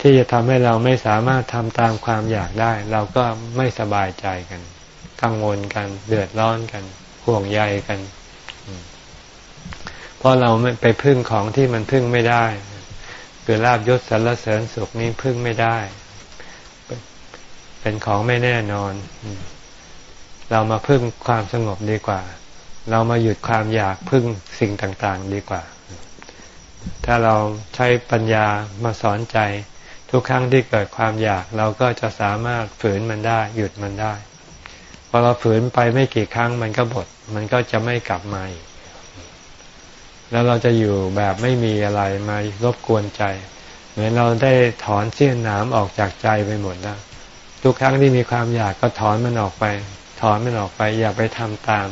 A: ที่จะทำให้เราไม่สามารถทำตามความอยากได้ เราก็ไม่สบายใจกัน กังวลกัน เดือดร้อนกัน ห่วงใยกัน เพราะเราไปพึ่งของที่มันพึ่งไม่ได้ คือลาบยศสรรเสริญสุขนี้พึ่งไม่ได้ เป็นของไม่แน่นอน เรามาพึ่งความสงบดีกว่า เรามาหยุดความอยากพึ่งสิ่งต่าง ๆ ดีกว่า ถ้าเราใช้ปัญญามาสอนใจ ทุกครั้งที่เกิดความอยากเราก็จะสามารถฝืนมันได้หยุดมันได้พอเราฝืนไปไม่กี่ครั้งมันก็บดมันก็จะไม่กลับมาอีกแล้วเราจะอยู่แบบไม่มีอะไรมารบกวนใจ เหมือนเราได้ถอนเสี้ยนน้ำออกจากใจไปหมดแล้วทุกครั้งที่มีความอยากก็ถอนมันออกไป ถอนมันออกไป อย่าไปทำตาม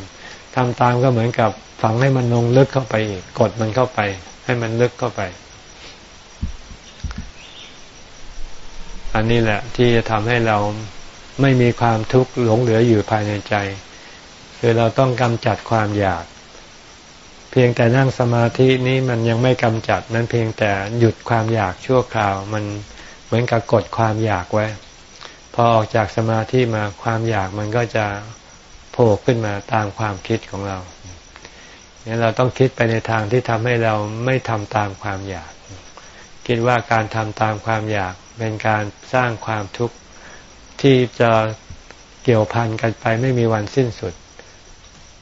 A: ทำตามก็เหมือนกับฝังให้มันลงลึกเข้าไปอีกกดมันเข้าไป ให้มันลึกเข้าไป อันนี้แหละที่จะทำให้เราไม่มีความทุกข์หลงเหลืออยู่ภายในใจ คือเราต้องกำจัดความอยาก เพียงแต่นั่งสมาธินี้มันยังไม่กำจัดมันเพียงแต่หยุดความอยากชั่วคราว มันเหมือนกับกดความอยากไว้ พอออกจากสมาธิมาความอยากมันก็จะโผล่ขึ้นมาตามความคิดของเราเนี่ยเราต้องคิดไปในทางที่ทำให้เราไม่ทำตามความอยาก คิดว่าการทำตามความอยากเป็นการสร้างความทุกข์ที่จะเกี่ยวพันกันไปไม่มีวันสิ้นสุด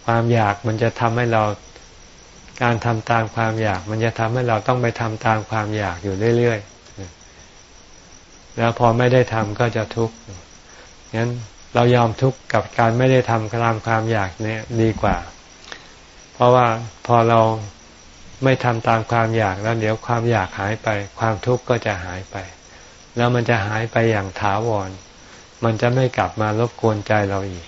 A: ความอยากมันจะทำให้เราการทำตามความอยาก มันจะทำให้เราต้องไปทำตามความอยากอยู่เรื่อยๆ แล้วพอไม่ได้ทำก็จะทุกข์งั้นเรายอมทุกข์กับการไม่ได้ทำตามความอยากเนี่ยดีกว่า เพราะว่าพอเรา ไม่ทำตามความอยากแล้วเดี๋ยวความอยากหายไป ความทุกข์ก็จะหายไป แล้วมันจะหายไปอย่างถาวร มันจะไม่กลับมารบกวนใจเราอีก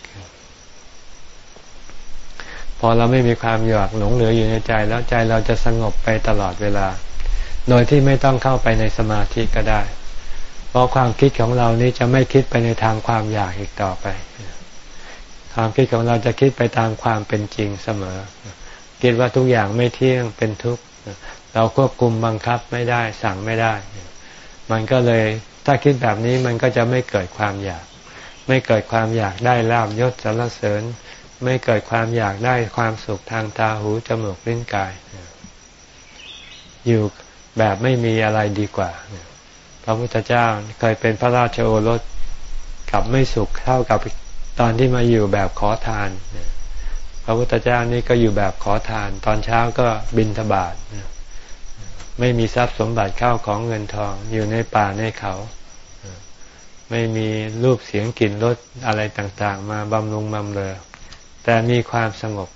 A: พอเราไม่มีความอยากหลงเหลืออยู่ในใจ แล้วใจเราจะสงบไปตลอดเวลา โดยที่ไม่ต้องเข้าไปในสมาธิก็ได้ เพราะความคิดของเรานี้จะไม่คิดไปในทางความอยากอีกต่อไป ความคิดของเราจะคิดไปตามความเป็นจริงเสมอ คิดว่าทุกอย่างไม่เที่ยงเป็นทุกข์เราควบคุมบังคับไม่ได้สั่งไม่ได้ มันก็เลยถ้าคิดแบบนี้มันก็จะไม่เกิดความอยาก ไม่เกิดความอยากได้ลาบยศสรรเสริญ ไม่เกิดความอยากได้ความสุขทางตาหูจมูกลิ้นกาย อยู่แบบไม่มีอะไรดีกว่า พระพุทธเจ้าเคยเป็นพระราชโอรสกับไม่สุขเท่ากับตอนที่มาอยู่แบบขอทานเพ ระพุทธเจ้านี่ก็อยู่แบบขอทาน ตอนเช้าก็บินทบาทไม่มีทรัพย์สมบัติเข้าของเงินทอง อยู่ในป่าในเขา ไม่มีรูปเสียงกลิ่นรสอะไรต่างๆ มาบำรุงบำเรอ แต่มีความสงบ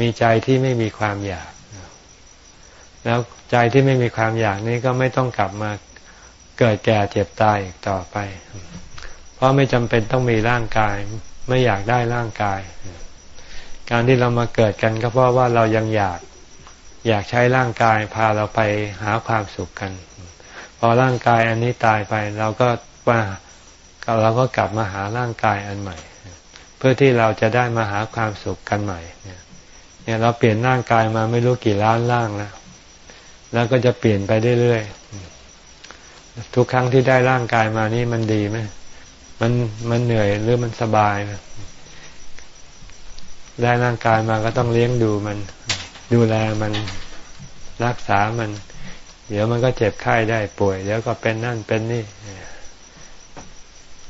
A: มีใจที่ไม่มีความอยาก แล้วใจที่ไม่มีความอยากนี้ก็ไม่ต้องกลับมาเกิดแก่เจ็บตายอีกต่อไป เพราะไม่จำเป็นต้องมีร่างกาย ไม่อยากได้ร่างกาย การที่เรามาเกิดกันก็เพราะว่าเรายังอยากอยากใช้ร่างกายพาเราไปหาความสุขกัน พอร่างกายอันนี้ตายไปเราก็ว่าเราก็กลับมาหาร่างกายอันใหม่ เพื่อที่เราจะได้มาหาความสุขกันใหม่เนี่ยเราเปลี่ยนร่างกายมาไม่รู้กี่ล้านร่างแล้วแล้วก็จะเปลี่ยนไปเรื่อยๆทุกครั้งที่ได้ร่างกายมานี่มันดีไหมมันมันเหนื่อยหรือมันสบายนะ ได้ร่างกายมาก็ต้องเลี้ยงดูมัน ดูแลมันรักษามัน เดี๋ยวมันก็เจ็บไข้ได้ป่วย เดี๋ยวก็เป็นนั่นเป็นนี่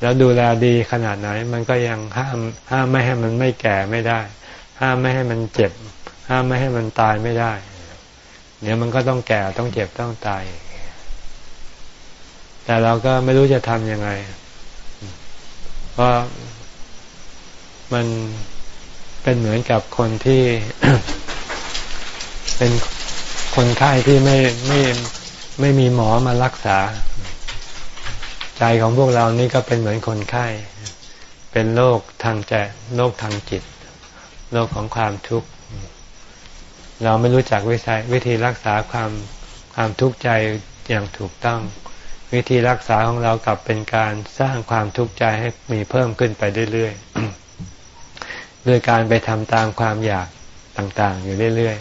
A: แล้วดูแลดีขนาดไหน มันก็ยังห้ามห้ามไม่ให้มันไม่แก่ไม่ได้ ห้ามไม่ให้มันเจ็บ ห้ามไม่ให้มันตายไม่ได้ เดี๋ยวมันก็ต้องแก่ต้องเจ็บต้องตาย แต่เราก็ไม่รู้จะทำยังไง เพราะมัน เป็นเหมือนกับคนที่เป็นคนไข้ที่ไม่ไม่ไม่มีหมอมารักษา ใจของพวกเรานี่ก็เป็นเหมือนคนไข้ เป็นโรคทางใจโรคทางจิตโรคของความทุกข์ เราไม่รู้จักวิธีวิธีรักษาความความทุกข์ใจอย่างถูกต้อง วิธีรักษาของเรากลับเป็นการสร้างความทุกข์ใจให้มีเพิ่มขึ้นไปเรื่อยๆ ด้วยการไปทำตามความอยากต่างๆ อยู่เรื่อย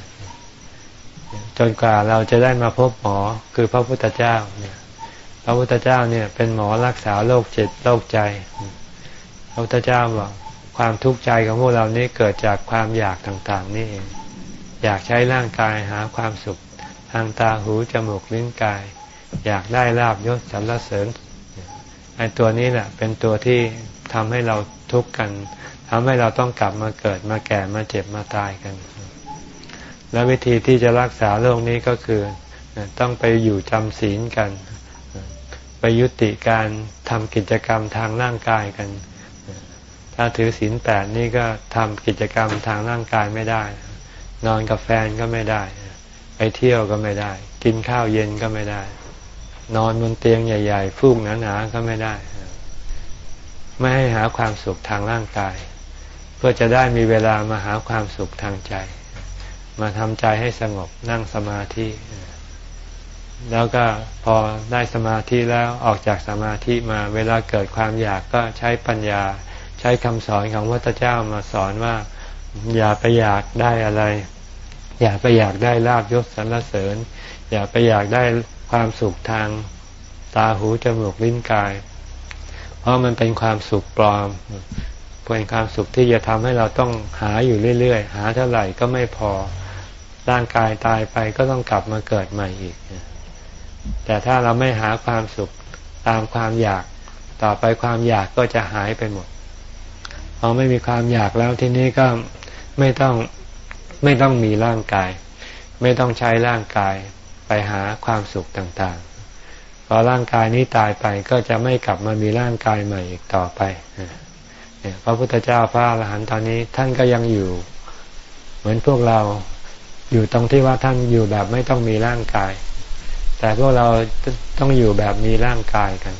A: ๆ จนกว่าเราจะได้มาพบหมอคือพระพุทธเจ้าเนี่ยพระพุทธเจ้าเนี่ยเป็นหมอรักษาโรคจิตโรคใจ พระพุทธเจ้าบอกความทุกข์ใจของพวกเรานี้เกิดจากความอยากต่างๆ นี่เอง อยากใช้ร่างกายหาความสุข ทางตาหูจมูกลิ้นกาย อยากได้ลาบยศสรรเสริญไอ้ตัวนี้แหละเป็นตัวที่ทำให้เราทุกข์กัน ทำให้เราต้องกลับมาเกิดมาแก่มาเจ็บมาตายกัน และวิธีที่จะรักษาโรคนี้ก็คือต้องไปอยู่จำศีลกัน ไปยุติการทำกิจกรรมทางร่างกายกัน ถ้าถือศีลแปดนี่ก็ทำกิจกรรมทางร่างกายไม่ได้ นอนกับแฟนก็ไม่ได้ ไปเที่ยวก็ไม่ได้ กินข้าวเย็นก็ไม่ได้ นอนบนเตียงใหญ่ ๆ ฟูกหนาๆก็ไม่ได้ ไม่ให้หาความสุขทางร่างกาย พื่อจะได้มีเวลามาหาความสุขทางใจ มาทำใจให้สงบนั่งสมาธิ แล้วก็พอได้สมาธิแล้วออกจากสมาธิมาเวลาเกิดความอยากก็ใช้ปัญญา ใช้คำสอนของพระเจ้ามาสอนว่า อย่าไปอยากได้อะไร อย่าไปอยากได้ลาบยศสรรเสริญ อย่าไปอยากได้ความสุขทางตาหูจมูกลิ้นกาย เพราะมันเป็นความสุขปลอม เป็นความสุขที่จะทำให้เราต้องหาอยู่เรื่อยๆ หาเท่าไหร่ก็ไม่พอร่างกายตายไปก็ต้องกลับมาเกิดใหม่อีก แต่ถ้าเราไม่หาความสุขตามความอยาก ต่อไปความอยากก็จะหายไปหมดพอไม่มีความอยากแล้วทีนี้ก็ไม่ต้องไม่ต้องมีร่างกาย ไม่ต้องใช้ร่างกายไปหาความสุขต่างๆพอร่างกายนี้ตายไปก็จะไม่กลับมามีร่างกายใหม่อีกต่อไป พระพุทธเจ้าพระอรหันต์ตอนนี้ท่านก็ยังอยู่ เหมือนพวกเราอยู่ตรงที่ว่าท่านอยู่แบบไม่ต้องมีร่างกาย แต่พวกเราต้องอยู่แบบมีร่างกายกัน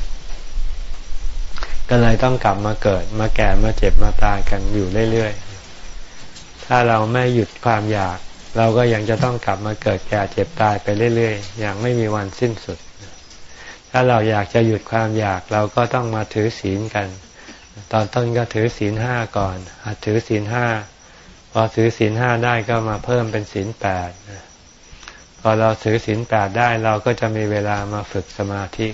A: ก็เลยต้องกลับมาเกิด มาแก่มาเจ็บมาตายกันอยู่เรื่อยๆ ถ้าเราไม่หยุดความอยาก เราก็ยังจะต้องกลับมาเกิดแก่เจ็บตายไปเรื่อยๆ อย่างไม่มีวันสิ้นสุด ถ้าเราอยากจะหยุดความอยากเราก็ต้องมาถือศีลกัน ตอนต้นก็ถือศีลห้าก่อนหัดถือศีลห้าพอถือศีลห้าได้ก็มาเพิ่มเป็นศีลแปดพอเราถือศีลแปดได้เราก็จะมีเวลามาฝึกสมาธิ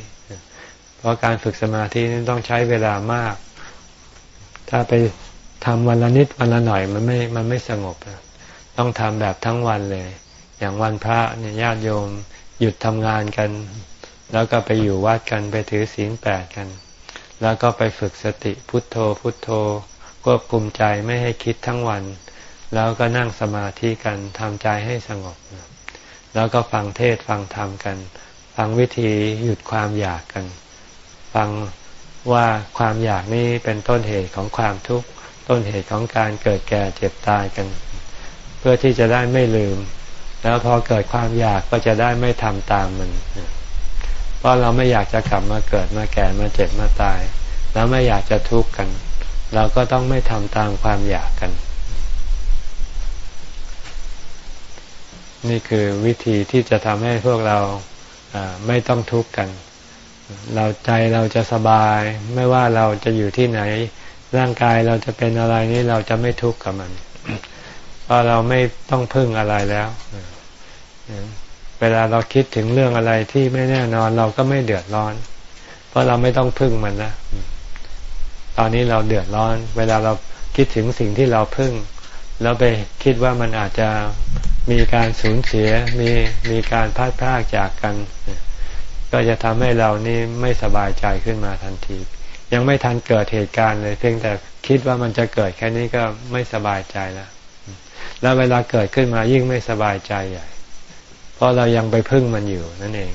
A: เพราะการฝึกสมาธินี่ต้องใช้เวลามาก ถ้าไปทำวันละนิดวันละหน่อยมันไม่มันไม่สงบต้องทำแบบทั้งวันเลย อย่างวันพระเนี่ยญาติโยมหยุดทำงานกัน แล้วก็ไปอยู่วัดกันไปถือศีลแปดกัน แล้วก็ไปฝึกสติพุทโธพุทโธควบคุมใจไม่ให้คิดทั้งวัน แล้วก็นั่งสมาธิกันทำใจให้สงบ แล้วก็ฟังเทศฟังธรรมกัน ฟังวิธีหยุดความอยากกัน ฟังว่าความอยากนี้เป็นต้นเหตุของความทุกข์ต้นเหตุของการเกิดแก่เจ็บตายกัน เพื่อที่จะได้ไม่ลืม แล้วพอเกิดความอยากก็จะได้ไม่ทำตามมัน เพราะเราไม่อยากจะกลับมาเกิดมาแก่มาเจ็บมาตาย แล้วไม่อยากจะทุกข์กัน เราก็ต้องไม่ทำตามความอยากกัน นี่คือวิธีที่จะทำให้พวกเราไม่ต้องทุกข์กัน เราใจเราจะสบาย ไม่ว่าเราจะอยู่ที่ไหน ร่างกายเราจะเป็นอะไรนี่เราจะไม่ทุกข์กับมัน เพราะเราไม่ต้องพึ่งอะไรแล้ว เวลาเราคิดถึงเรื่องอะไรที่ไม่แน่นอนเราก็ไม่เดือดร้อน เพราะเราไม่ต้องพึ่งมันนะตอนนี้เราเดือดร้อน เวลาเราคิดถึงสิ่งที่เราพึ่ง แล้วไปคิดว่ามันอาจจะมีการสูญเสียมีมีการพลาดพลาดจากกัน ก็จะทำให้เรานี่ไม่สบายใจขึ้นมาทันที ยังไม่ทันเกิดเหตุการณ์เลยเพียงแต่คิดว่ามันจะเกิดแค่นี้ก็ไม่สบายใจแล้วแล้วเวลาเกิดขึ้นมายิ่งไม่สบายใจใหญ่ เพราะเรายังไปพึ่งมันอยู่นั่นเอง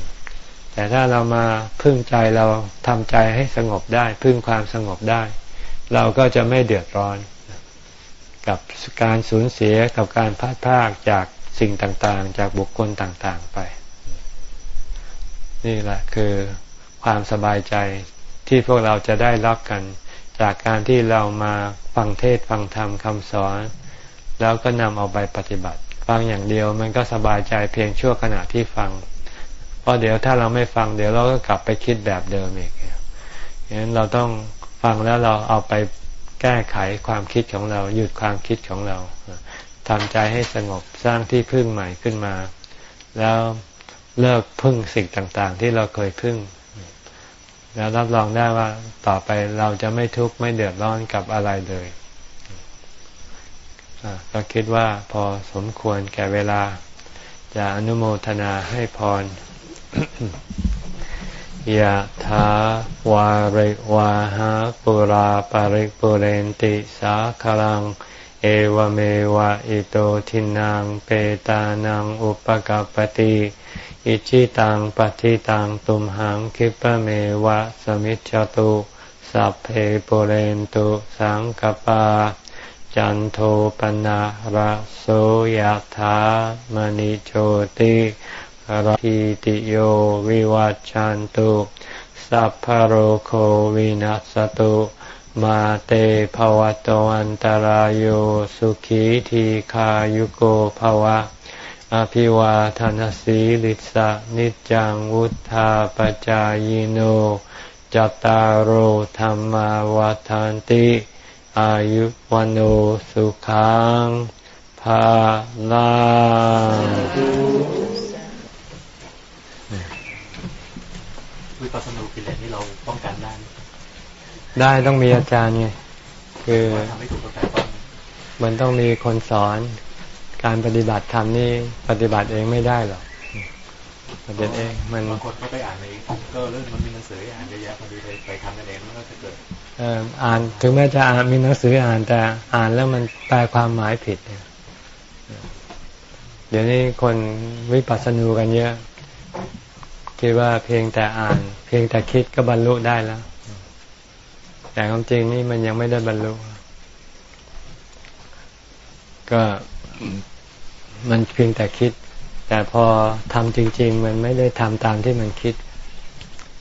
A: แต่ถ้าเรามาพึ่งใจเราทำใจให้สงบได้ พึ่งความสงบได้ เราก็จะไม่เดือดร้อน กับการสูญเสียกับการพลาดพลาดจากสิ่งต่างๆ จากบุคคลต่างๆไป นี่แหละคือความสบายใจที่พวกเราจะได้รับกัน จากการที่เรามาฟังเทศฟังธรรมคำสอน แล้วก็นำเอาไปปฏิบัติ ฟังอย่างเดียวมันก็สบายใจเพียงชั่วขณะที่ฟัง เพราะเดี๋ยวถ้าเราไม่ฟังเดี๋ยวเราก็กลับไปคิดแบบเดิมอีกอย่างนั้นเราต้องฟังแล้วเราเอาไปแก้ไขความคิดของเรา หยุดความคิดของเราทำใจให้สงบสร้างที่พึ่งใหม่ขึ้นมา แล้วเลิกพึ่งสิ่งต่างๆ ที่เราเคยพึ่ง แล้วรับรองได้ว่าต่อไปเราจะไม่ทุกข์ไม่เดือดร้อนกับอะไรเลย ก็คิดว่าพอสมควรแก่เวลา จะอนุโมทนาให้พรยะถาวาริวาหาปุราปาริปุเรนติสาคลัง เอวเมวะอิโตทินังเปตานังอุปกปติอิชิตังปฏิตังตุมหังคิปะเมวะสมิจจตุ สัพเพปุเรนตุสังกปา จันโทปนะระโสยะถามณิโชติราทิติโยวิวัจจันตุสัพพโรโควินัสตุมาเตภวะตวันตารโยสุขีทีขายุโกภวะ อภิวาทานสีลิสะนิจังวุธาปจายโน จตารโหธรรมาวาทานติ อายุวันโอสุขังภาลัง
B: วิปัสสนากิเลสนี่เราป้องกันได้
A: ได้ต้องมีอาจารย์ไงคือ
B: ทำให้ถูกต้อง
A: มันต้องมีคนสอน การปฏิบัติธรรมนี่ปฏิบัติเองไม่ได้หรอกปฏิบัติเอง มัน
B: บางคนก็ไปอ่านในกูเกิลเรื่องมันมีหนังสืออ่านเยอะแยะพอดีไปไปทำกันเองมันก็จะเกิด
A: อ่านถึงแม้จะอ่านมีหนังสืออ่านแต่อ่านแล้วมันแปลความหมายผิดเดี๋ยวนี้คนวิปัสสนูกันเยอะ คิดว่าเพียงแต่อ่าน เพียงแต่คิดก็บรรลุได้แล้ว แต่ความจริงนี่มันยังไม่ได้บรรลุ ก็มันเพียงแต่คิด แต่พอทำจริง ๆ มันไม่ได้ทำตามที่มันคิด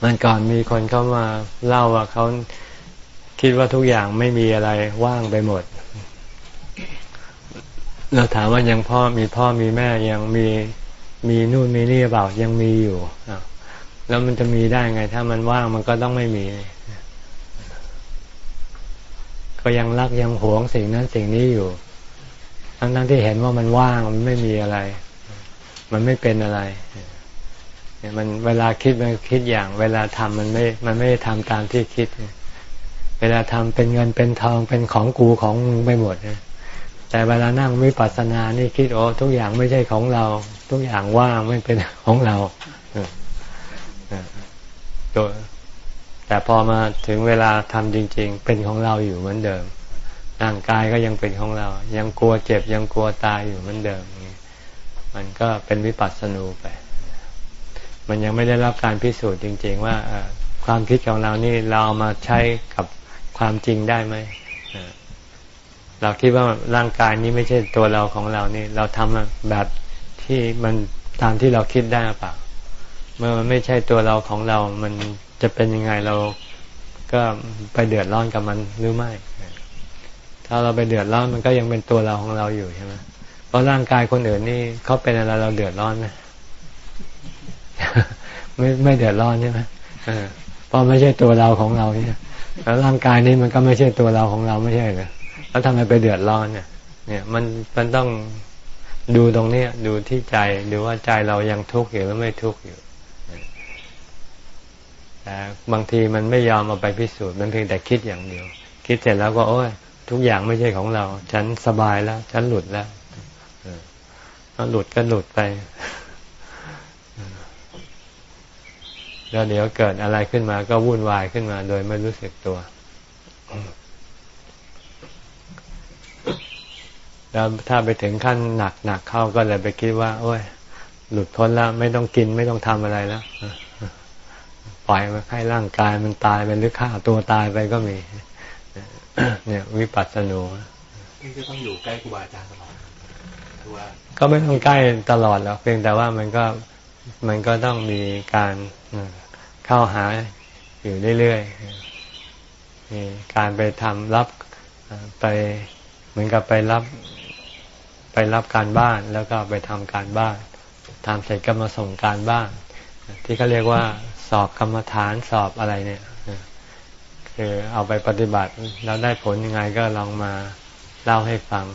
A: มันก่อนมีคนเข้ามาเล่าว่าเขา คิดว่าทุกอย่างไม่มีอะไรว่างไปหมด เราถามว่ายังพ่อมีพ่อมีแม่ยังมีมีนู่นมีนี่เปล่ายังมีอยู่แล้วมันจะมีได้ไง ถ้ามันว่างมันก็ต้องไม่มี ก็ยังรักยังหวงสิ่งนั้นสิ่งนี้อยู่ ทั้งนั้นที่เห็นว่ามันว่างมันไม่มีอะไร มันไม่เป็นอะไรมันเวลาคิดมันคิดอย่าง เวลาทำมันไม่ มันไม่ได้ทำตามที่คิดเเวลาทำเป็นเงินเป็นทองเป็นของกูของมึงไปหมดนะแต่เวลานั่งวิปัสสนานี่คิดโอ้ทุกอย่างไม่ใช่ของเรา ทุกอย่างว่างไม่เป็นของเราตัวแต่พอมาถึงเวลาทำจริง ๆ เป็นของเราอยู่เหมือนเดิมร่างกายก็ยังเป็นของเรา ยังกลัวเจ็บยังกลัวตายอยู่เหมือนเดิม มันก็เป็นวิปัสสนูไป มันยังไม่ได้รับการพิสูจน์จริง ๆ ว่าความคิดของเรานี่เราเอามาใช้กับ ความจริงได้ไหมเราคิดว่าร่างกายนี้ไม่ใช่ตัวเราของเรานี่ เราทำแบบที่มันตามที่เราคิดได้เปล่าเมื่อมันไม่ใช่ตัวเราของเรา มันจะเป็นยังไงเราก็ไปเดือดร้อนกับมันหรือไม่ ถ้าเราไปเดือดร้อนมันก็ยังเป็นตัวเราของเราอยู่ใช่ไหมเพราะร่างกายคนอื่นนี่เขาเป็นอะไรเราเดือดร้อนไหมไม่ไม่เดือดร้อนใช่ไหมเพราะไม่ใช่ตัวเราของเราเนี่ย ร่างกายนี้มันก็ไม่ใช่ตัวเราของเราไม่ใช่เหรอแล้วทำไมไปเดือดร้อนเนี่ยเนี่ยมันมันต้องดูตรงนี้ดูที่ใจดูว่าใจเรายังทุกข์อยู่หรือไม่ทุกข์อยู่แต่บางทีมันไม่ยอมเอาไปพิสูจน์มันเพียงแต่คิดอย่างเดียว คิดเสร็จแล้วก็โอ้ยทุกอย่างไม่ใช่ของเรา ฉันสบายแล้ว ฉันหลุดแล้วหลุดก็หลุดไป แล้วเดี๋ยวเกิดอะไรขึ้นมาก็วุ่นวายขึ้นมา โดยไม่รู้สึกตัว แล้วถ้าไปถึงขั้นหนักหนักเข้าก็เลยไปคิดว่า โอ้ย หลุดพ้นแล้วไม่ต้องกินไม่ต้องทำอะไรแล้วปล่อยมาให้ร่างกายมันตายไปหรือฆ่าตัวตายไปก็มี เนี่ย วิปัสสนู
B: นี่จะต้องอยู่ใกล้ครูบาอาจารย์ตลอด
A: ก็ไม่ต้องใกล้ตลอดหรอกเพียงแต่ว่ามันก็มันก็ต้องมีการ เข้าหาอยู่เรื่อยๆมีการไปทำรับไปเหมือนกับไปรับไปรับการบ้านแล้วก็ไปทำการบ้านทำเสร็จก็มาส่งการบ้าน ที่เขาเรียกว่าสอบกรรมฐานสอบอะไรเนี่ยคือเอาไปปฏิบัติแล้วได้ผลยังไงก็ลองมาเล่าให้ฟัง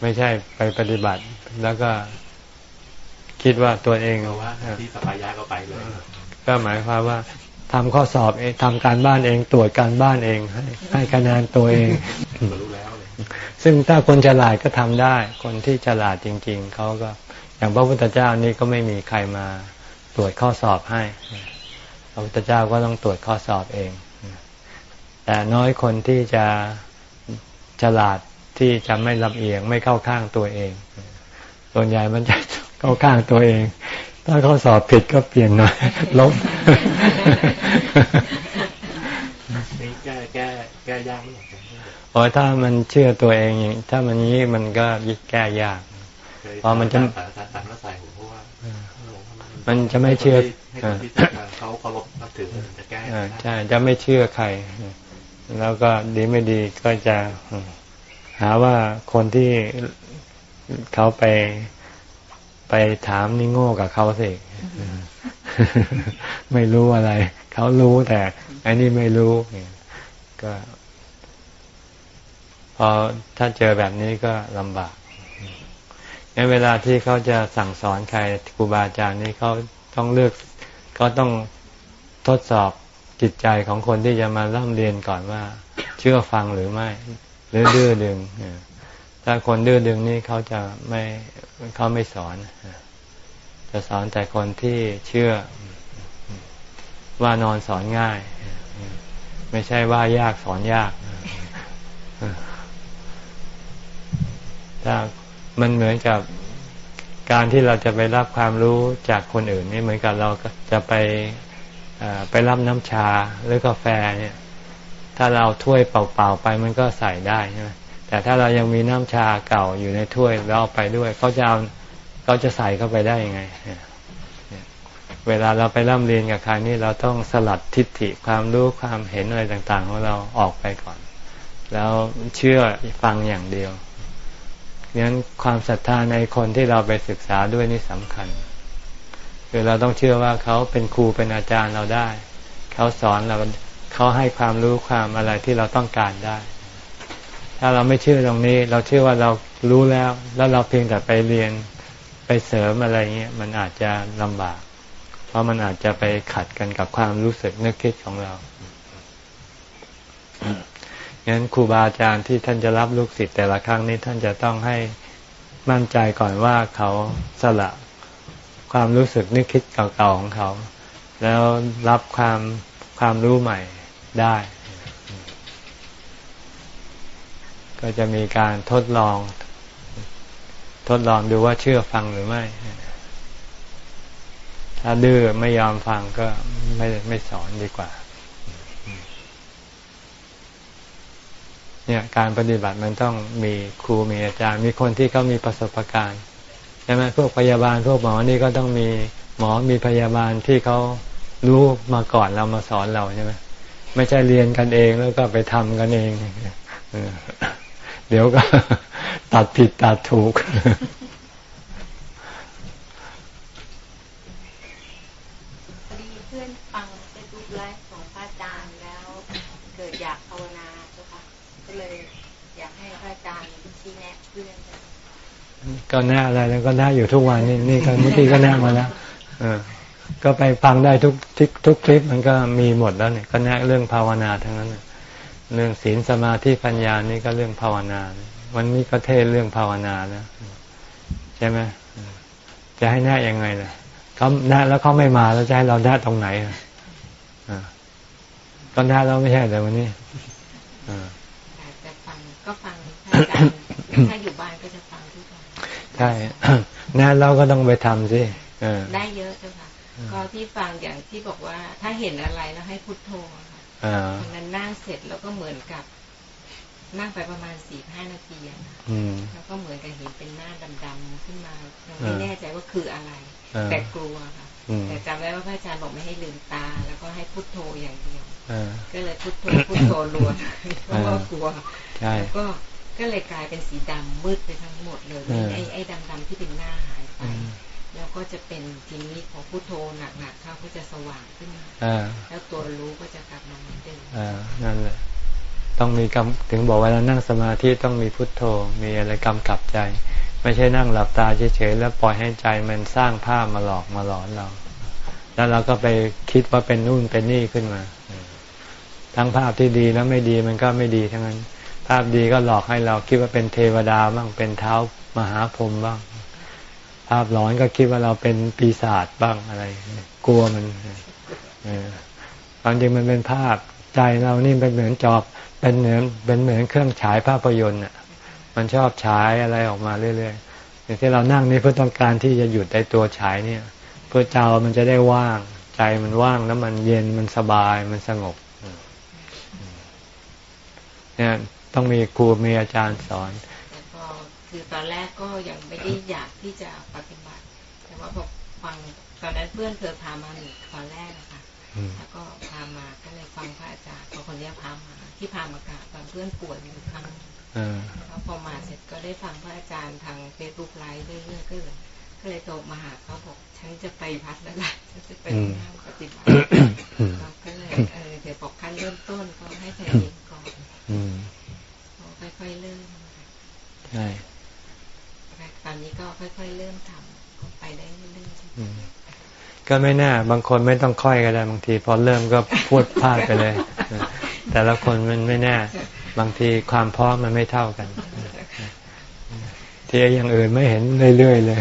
A: ไม่ใช่ไปปฏิบัติแล้วก็ คิดว่าตัวเอง
B: ว่าที่สปายะก็ไปเลย
A: ก็หมายความว่าทำข้อสอบเองทำการบ้านเองตรวจการบ้านเองให้ให้คะแนนตัวเองรู้แล้วซึ่งถ้าคนฉลาดก็ทำได้ คนที่ฉลาดจริง ๆเขาก็อย่างพระพุทธเจ้านี่ก็ไม่มีใครมาตรวจข้อสอบให้ พระพุทธเจ้าก็ต้องตรวจข้อสอบเอง แต่น้อยคนที่จะฉลาดที่จะไม่ลำเอียงไม่เข้าข้างตัวเอง ส่วนใหญ่มันจะ เข้าข้างตัวเอง ถ้าข้อสอบผิดก็เปลี่ยนหน่อยลบ
B: นี่แก้แก้แก้ยากไหม
A: เพราะถ้ามันเชื่อตัวเองอย่างถ้ามันนี้มันก็ยิ่งแก้ยากเพราะมันจะมันจะไม่เชื่อ
B: เขาเคารพนับถือจะแก้
A: ใช่จะไม่เชื่อใคร แล้วก็ดีไม่ดีก็จะหาว่าคนที่เขาไป ไปถามนี่โง่กับเขาสิไม่รู้อะไร เขารู้แต่อันนี้ไม่รู้ก็พอถ้าเจอแบบนี้ก็ลำบากในเวลาที่เขาจะสั่งสอนใครครูบาอาจารย์นี่เขาต้องเลือกก็ต้องทดสอบจิตใจของคนที่จะมาเริ่มเรียนก่อนว่า เชื่อฟังหรือไม่หรือดื้อดึง ถ้าคนดื้อดึงนี่เขาจะไม่เขาไม่สอน จะสอนแต่คนที่เชื่อว่านอนสอนง่าย ไม่ใช่ว่ายากสอนยากถ้ามันเหมือนกับการที่เราจะไปรับความรู้จากคนอื่นนี่เหมือนกับเราจะไปไปรับน้ำชาหรือกาแฟเนี่ย ถ้าเราถ้วยเปล่าๆไปมันก็ใส่ได้ใช่ไหม แต่ถ้าเรายังมีน้ำชาเก่าอยู่ในถ้วยแล้วเอาไปด้วยเขาจะเอาเขาจะใส่เข้าไปได้ยังไง เวลาเราไปร่ำเรียนกับใครนี่เราต้องสลัดทิฏฐิความรู้ความเห็นอะไรต่างๆของเราออกไปก่อน แล้วเชื่อฟังอย่างเดียวงั้นความศรัทธาในคนที่เราไปศึกษาด้วยนี่สำคัญคือเราต้องเชื่อว่าเขาเป็นครูเป็นอาจารย์เราได้ เขาสอนเราเขาให้ความรู้ความอะไรที่เราต้องการได้ ถ้าเราไม่เชื่อตรงนี้ เราเชื่อว่าเรารู้แล้ว แล้วเราเพียงแต่ไปเรียนไปเสริมอะไรเงี้ยมันอาจจะลำบาก เพราะมันอาจจะไปขัดกันกับความรู้สึกนึกคิดของเรางั้นครูบาอาจารย์ที่ท่านจะรับลูกศิษย์แต่ละครั้งนี้ท่านจะต้องให้มั่นใจก่อนว่าเขาสละความรู้สึกนึกคิดเก่าๆของเขา แล้วรับความความรู้ใหม่ได้ ก็จะมีการทดลอง ทดลองดูว่าเชื่อฟังหรือไม่ ถ้าดื้อไม่ยอมฟังก็ไม่ไม่สอนดีกว่า เนี่ยการปฏิบัติมันต้องมีครูมีอาจารย์ มีคนที่เขามีประสบการณ์ใช่ไหมพวกพยาบาลพวกหมอนี่ก็ต้องมีหมอมีพยาบาลที่เขารู้มาก่อนเรามาสอนเราใช่ไหมไม่ใช่เรียนกันเองแล้วก็ไปทำกันเอง เดี๋ยวก็ตัดผิดตัดถูกก็แน่อะไรแล้วก็แน่อยู่ทุกวันนี่นี่ก็เมื่อกี้ก็แน่มาแล้วเออก็ไปฟังได้ทุกทุกทุกคลิปมันก็มีหมดแล้วเนี่ยก็แน่เรื่องภาวนาทั้งนั้นเรื่องศีลสมาธิปัญญานี่ก็เรื่องภาวนา วันนี้ก็เทศเรื่องภาวนาแล้วใช่ไหมจะให้แน่ยังไงล่ะเขาแน่แล้วเขาไม่มาแล้วจะให้เราแน่ตรงไหนอะก็แน่แล้วไม่ใช่แต่วันนี้
C: อ่าแต่ฟังก็ฟังถ้าอยู่บ้านก็จะ
A: ใช่แน่เราก็ต้องไปทำสิ
C: ได้เยอะเจ้าค่ะก็ที่ฟังอย่างที่บอกว่า ถ้าเห็นอะไรแล้วให้พุทโธค่ะตอ นนั้นนั่งเสร็จแล้วก็เหมือนกับนั่งไปประมาณสี่ห้านาทีแล้วก็เหมือนกับเห็นเป็นหน้าดำๆขึ้นมาไม่แน่ใจว่าคืออะไร แต่กลัวค่ะแต่จำได้ว่าพระอาจารย์บอกไม่ให้ลืมตา แล้วก็ให้พุทโธอย่างเดียวก็เลยพุทโธพุทโธรัวเพราะว่ากลัวแล้วก็ก็เลยกลายเป็นสีดำมืดไปทั้งหมดเลยไอ้ไอ้ดำๆที่เป็นหน้าหายไป แล้วก็จะเป็นทีนี้พอพุทโธหนักๆเข้าก็จะสว่างขึ้นมาแล้วตัวรู้ก็จะกลับมาเหมือนเดิม
A: นั่นแหละต้องมีกำถึงบอกว่าเรานั่งสมาธิต้องมีพุทโธ มีอะไรกำกับใจ ไม่ใช่นั่งหลับตาเฉยๆแล้วปล่อยให้ใจมันสร้างภาพมาหลอกมาหลอนเรา แล้วเราก็ไปคิดว่าเป็นนู่นเป็นนี่ขึ้นมา ทั้งภาพที่ดีแล้วไม่ดีมันก็ไม่ดีทั้งนั้น ภาพดีก็หลอกให้เราคิดว่าเป็นเทวดาบ้างเป็นเท้ามหาพรหมบ้าง ภาพหลอนก็คิดว่าเราเป็นปีศาจบ้างอะไร กลัวมันความจริงมันเป็นภาพใจเรานี่เป็นเหมือนจอบเป็นเหมือนเป็นเหมือนเครื่องฉายภาพยนตร์อะ มันชอบฉายอะไรออกมาเรื่อยๆอย่างที่เรานั่งนี่เพื่อต้องการที่จะหยุดในตัวฉายเนี่ย เพื่อเจ้ามันจะได้ว่าง ใจมันว่างแล้วมันเย็นมันสบายมันสงบเนี่ยต้องมีครูมีอาจารย์สอน
C: คือตอนแรกก็ยังไม่ได้อยากที่จะปฏิบัติ แต่ว่าพอฟังตอนนั้นเพื่อนเคยพามาหนึ่งตอนแรกนะคะแล้วก็พามาก็เลยฟังพระอาจารย์พอคนนี้พามา ที่พามากราบตอนเพื่อนป่วยอยู่ครั้งแล้วพอมาเสร็จก็ได้ฟังพระอาจารย์ทางเฟซบุ๊กไลฟ์เรื่อยๆก็เลยก็เลยโทรมาหาเขาบอกฉันจะไปพัดแล้วล่ะฉันจะไปนั่งปฏิบัติก็เลยเออเดี๋ยวบอกขั้นเริ่มต้นก็ให้ใจเย็นก่อนค่อยๆเริ่มใช่ต อนนี้ก็ค่อยๆเริ่มทำไปได้เรื่อยๆ
A: ก็ไม่แน่บางคนไม่ต้องค่อยก็ได้บางที พอเริ่มก็พูดพลาดไปเลย แต่ละคนมันไม่แน่ บางทีความพร้อมมันไม่เท่ากันที่อย่างอื่นไม่เห็นเรื่อยๆเลย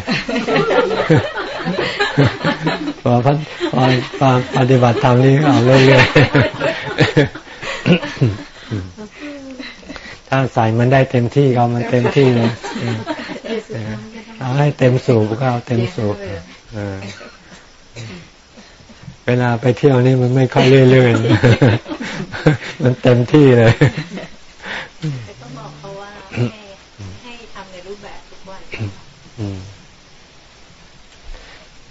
A: พอพอปฏิบัติธรรมนี้เอาเรื่อยๆถ้าใส่มันได้เต็มที่ก็มันเต็มที่เลย เอาให้เต็มสูบก็เอาเต็มสูบเวลาไปเที่ยวนี่มันไม่ค่อยเรื่อยๆมันเต็มที่เลยต้องบอกเขาว่า
D: ให้ทำในรูปแบบทุ
A: กวัน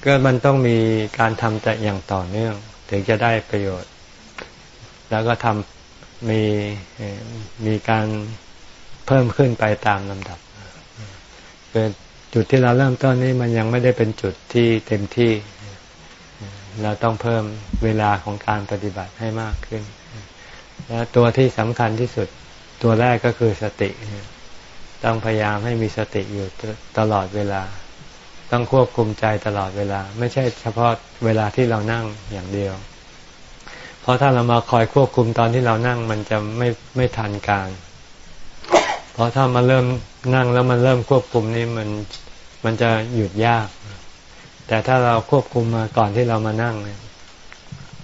A: ก็มันต้องมีการทำแต่อย่างต่อเนื่อง ถึงจะได้ประโยชน์ แล้วก็ทำมีมีการเพิ่มขึ้นไปตามลำดับ คือจุดที่เราเริ่มต้นนี้มันยังไม่ได้เป็นจุดที่เต็มที่ เราต้องเพิ่มเวลาของการปฏิบัติให้มากขึ้น และตัวที่สำคัญที่สุดตัวแรกก็คือสติ ต้องพยายามให้มีสติอยู่ตลอดเวลา ต้องควบคุมใจตลอดเวลา ไม่ใช่เฉพาะเวลาที่เรานั่งอย่างเดียว เพราะถ้าเรามาคอยควบคุมตอนที่เรานั่งมันจะไม่ไม่ทันการ เพราะถ้ามาเริ่มนั่งแล้วมันเริ่มควบคุมนี่มันมันจะหยุดยาก แต่ถ้าเราควบคุมมาก่อนที่เรามานั่งเนี่ย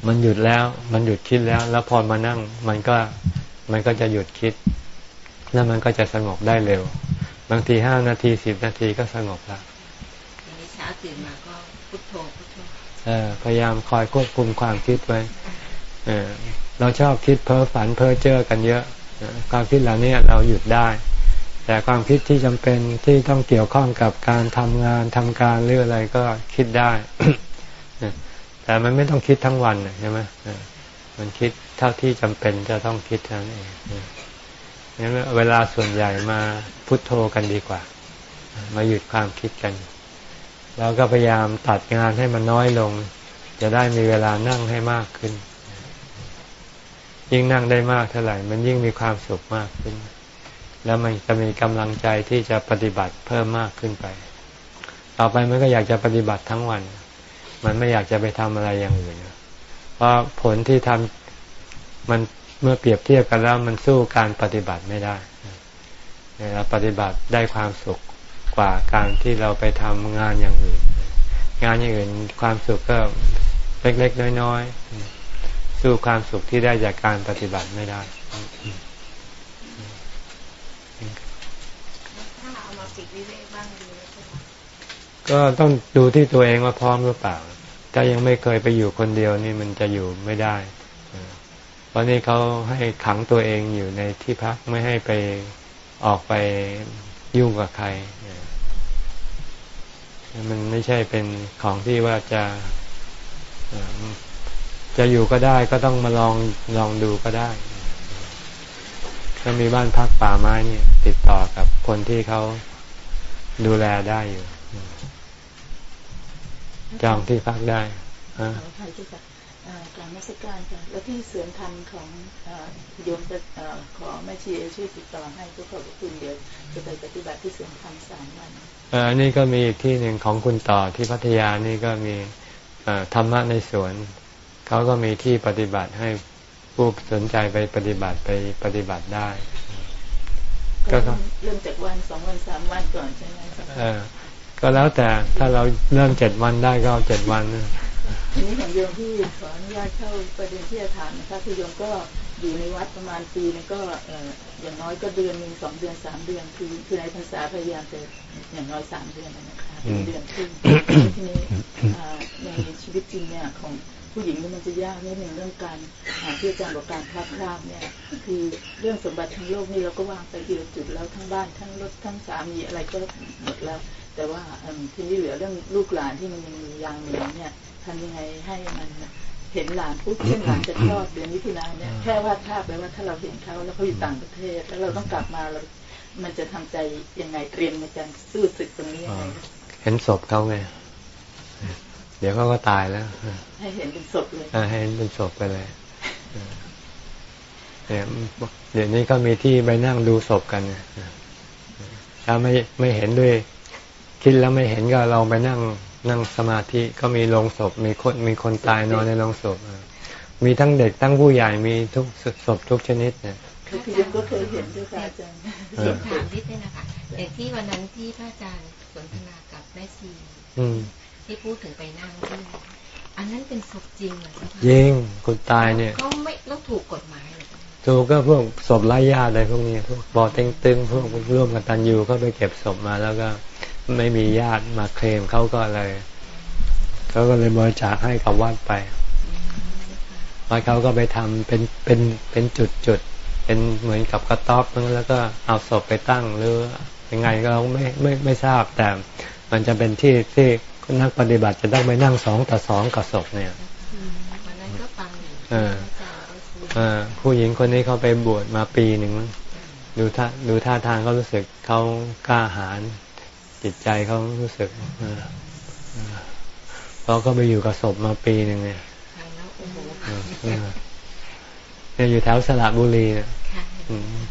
A: มันหยุดแล้ว มันหยุดคิดแล้ว แล้วพอมานั่ง มันก็มันก็จะหยุดคิด แล้วมันก็จะสงบได้เร็ว บางทีห้านาทีสิบนาทีก็สงบแล้ว
C: เช้าตื่นมาก็พุทโธพุทโธ
A: พยายามคอยควบคุมความคิดไว้เเราชอบคิดเพ้อฝันเพ้อเจ้อกันเยอะ ความคิดเหล่านี้เราหยุดได้ แต่ความคิดที่จำเป็นที่ต้องเกี่ยวข้องกับการทำงานทำการหรืออะไรก็คิดได้ แต่มันไม่ต้องคิดทั้งวันใช่ไหมมันคิดเท่าที่จำเป็นจะต้องคิดเท่านั้นเองงั้นเวลาส่วนใหญ่มาพุโทโธกันดีกว่า มาหยุดความคิดกัน แล้วก็พยายามตัดงานให้มันน้อยลง จะได้มีเวลานั่งให้มากขึ้น ยิ่งนั่งได้มากเท่าไหร่ มันยิ่งมีความสุขมากขึ้น แล้วมันจะมีกำลังใจที่จะปฏิบัติเพิ่มมากขึ้นไป ต่อไปมันก็อยากจะปฏิบัติทั้งวัน มันไม่อยากจะไปทำอะไรอย่างอื่นเพราะผลที่ทำมันเมื่อเปรียบเทียบกันแล้วมันสู้การปฏิบัติไม่ได้เราปฏิบัติได้ความสุขกว่าการที่เราไปทำงานอย่างอื่น งานอย่างอื่นความสุขก็เล็กๆน้อยๆ สู้ความสุขที่ได้จากการปฏิบัติไม่ได้ก็ต้องดูที่ตัวเองว่าพร้อมหรือเปล่า ถ้ายังไม่เคยไปอยู่คนเดียวนี่มันจะอยู่ไม่ได้ เพราะนี่เขาให้ขังตัวเองอยู่ในที่พักไม่ให้ไปออกไปยุ่งกับใคร มันไม่ใช่เป็นของที่ว่าจะ จะอยู่ก็ได้ก็ต้องมาลองลองดูก็ได้ ก็มีบ้านพักป่าไม้เนี่ย ติดต่อกับคนที่เขาดูแลได้อยู่ จองที่พักได้ขออภัยที่
E: จะกลางมาสการค่ะแล้วที่เสื่อมธรรมของโยมจะขอแม่ชีช่วยติดต่อให้ก็ขอบคุณเดี๋ยวจะไปปฏิบัติที่เสื่อมธรรมสามวัน
A: อันนี้ก็มีอีกที่หนึ่งของคุณต่อที่พัทยานี่ก็มีธรรมะในสวน เขาก็มีที่ปฏิบัติให้ผู้สนใจไปปฏิบัติไปปฏิบัติได้
E: ก็เริ่มจากวันสองวันสามวันก่อนใช่ไหม
A: ก็แล้วแต่ถ้าเราเริ่มเจ็ดวันได้ก็เอาเจ็ดวัน
E: ทีนี้ของโยมที่ขออนุญาตเข้าประเด็นที่จะถามนะคะคือโยมก็อยู่ในวัดประมาณปีนึงก็อย่างน้อยก็เดือนหนึ่งสองเดือนสามเดือนคือคือในพรรษาพยายามจะอย่างน้อยสามเดือนนะคะเดือนครึ่งทีนี้ในชีวิตจริงเนี่ยของ ผู้หญิงนี่มันจะยากนิดหนึ่งเรื่องการหาที่อาจารย์บอกการพลาดพลาดเนี่ย คือเรื่องสมบัติทั้งโลกนี่เราก็วางไปทีละจุดแล้วทั้งบ้านทั้งรถทั้งสามีอะไรก็หมดแล้ว แต่ว่าทีนี้เหลือเรื่องลูกหลานที่มันยังมียางเหลือเนี่ยทำยังไงให้มันเห็นหลานปุ๊บเช่นหลานจะคลอดเดือนมิถุนายนเนี่ยแค่วาดภาพไปว่าถ้าเราเห็นเขาแล้วเขาอยู่ต่างประเทศ แล้วเราต้องกลับมาเรา มันจะทำใจยังไงเตรียมในการสู้ศึกตรงนี้ยังไง
A: เห็นศพเขาไง เดี๋ยวเขาก็ตายแล้ว
E: ให้เห็นเป็นศพเลย
A: ให้เห็นเป็นศพไปเลยเนี่ยเดี๋ยวนี้ก็มีที่ไปนั่งดูศพกันถ้าไม่ไม่เห็นด้วย คิดแล้วไม่เห็นก็เราไปนั่งนั่งสมาธิก็มีโรงศพ มีคนมีคนตายนอนในโรงศพมีทั้งเด็กทั้งผู้ใหญ่มีทุกศพทุกชนิดเนี่ย
E: คือยังก็เคยเห็นด้วยค่ะอาจารย์
C: ถามนิดนึงนะคะอย่างที่วันนั้นที่พระอาจารย์สนทนากับแม่ชี ที่พูดถึงไปนั่งที่อันนั้นเป็นศพจริงเหรอ
A: ยิงคนตายเนี่ย
C: เขาไม่ต้องถูกกฎหมาย
A: ถูกก็พวกศพไร้ญาติอะไรพวกนี้พวกบอเต็งตึงพวกร่วมกันตันยูเขาไปเก็บศพมาแล้วก็ไม่มีญาติมาเคลมเขาก็เลยเขาก็เลยบริจาคให้กับวัดไปวัดเขาก็ไปทำเป็นเป็นเป็นจุดจุดเป็นเหมือนกับกระต๊อบนึงแล้วก็เอาศพไปตั้งหรือยังไงก็ไม่ไม่ไม่ทราบแต่มันจะเป็นที่ที่ นักปฏิบัติจะต้องไปนั่งสองต่อสองกับศพเนี่ย
C: วันนั้นก็ฟัง
A: ผู้หญิงคนนี้เขาไปบวชมาปีหนึ่งดูท่าดูท่าทางเขารู้สึกเขากล้าหาญจิตใจเขารู้สึกเราก็ไปอยู่กับศพมาปีหนึ่งเนี่ยเนี่ยอยู่แถวสระบุรีเนี่ย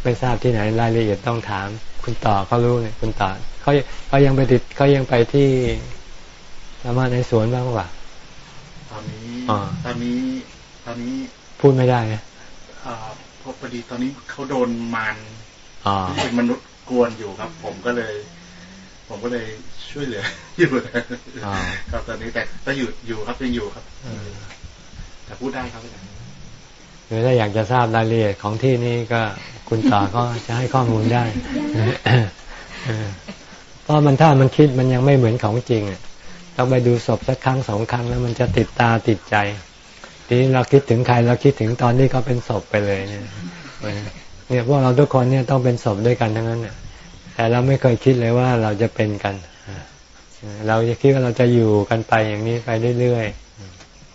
A: ไม่ทราบที่ไหนรายละเอียดต้องถาม คุณต่อเขารู้เนี่ยคุณต่อเขาเขายังไปติดเขายังไปที่ สามารถในสวนบ้างป่ะ
B: ตอนนี้ตอนนี้ตอนนี้
A: พูดไม่ได้ไง
B: อ่าพอดีตอนนี้เขาโดนมารที่เป็นมนุษย์กวนอยู่ครับ ผมก็เลย ผมก็เลยช่วยเหลืออยู่ครับตอนนี้แต่ก็อยู่อยู่ครับยังอยู่ครับแต่พูดได้ครับอาจารย์
A: หรือถ้าอยากจะทราบรายละเอียดของที่นี้ก็คุณต่อก็จะให้ข้อมูลได้เพราะมันถ้ามันคิดมันยังไม่เหมือนของจริงอะ ต้องไปดูศพสักครั้งสองครั้งแล้วมันจะติดตาติดใจ ทีนี้เราคิดถึงใครเราคิดถึงตอนที่เขาเป็นศพไปเลยเนี่ยเนี่ยพวกเราทุกคนเนี่ยต้องเป็นศพด้วยกันทั้งนั้นเนี่ยแต่เราไม่เคยคิดเลยว่าเราจะเป็นกัน เราจะคิดว่าเราจะอยู่กันไปอย่างนี้ไปเรื่อย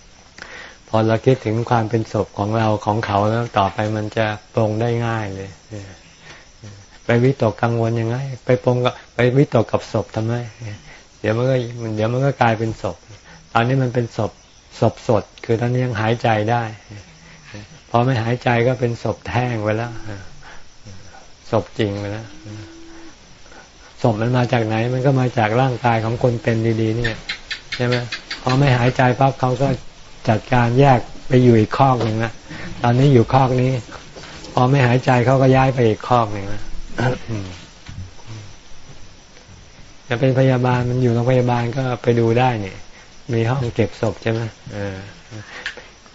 A: ๆ พอเราคิดถึงความเป็นศพของเราของเขาแล้วต่อไปมันจะปรงได้ง่ายเลยไปวิตกกังวลยังไง ไปปรงกับไปวิตกกับศพทำไม ดี๋ยวมันก็เดี๋ยวมันก็กลายเป็นศพ ตอนนี้มันเป็นศพศพสด คือตอนนี้ยังหายใจได้ พอไม่หายใจก็เป็นศพแท่งไปแล้วศพจริงไปแล้วศพมันมาจากไหน มันก็มาจากร่างกายของคนเป็นดีๆ เนี่ยใช่ไหมพอไม่หายใจปั๊บเขาก็จัดการแยกไปอยู่อีกคอกหนึ่งนะตอนนี้อยู่คอกนี้ พอไม่หายใจเขาก็ย้ายไปอีกคอกหนึ่งนะ จะเป็นพยาบาลมันอยู่โรงพยาบาลก็ไปดูได้เนี่ยมีห้องเก็บศพใช่ไหมเออ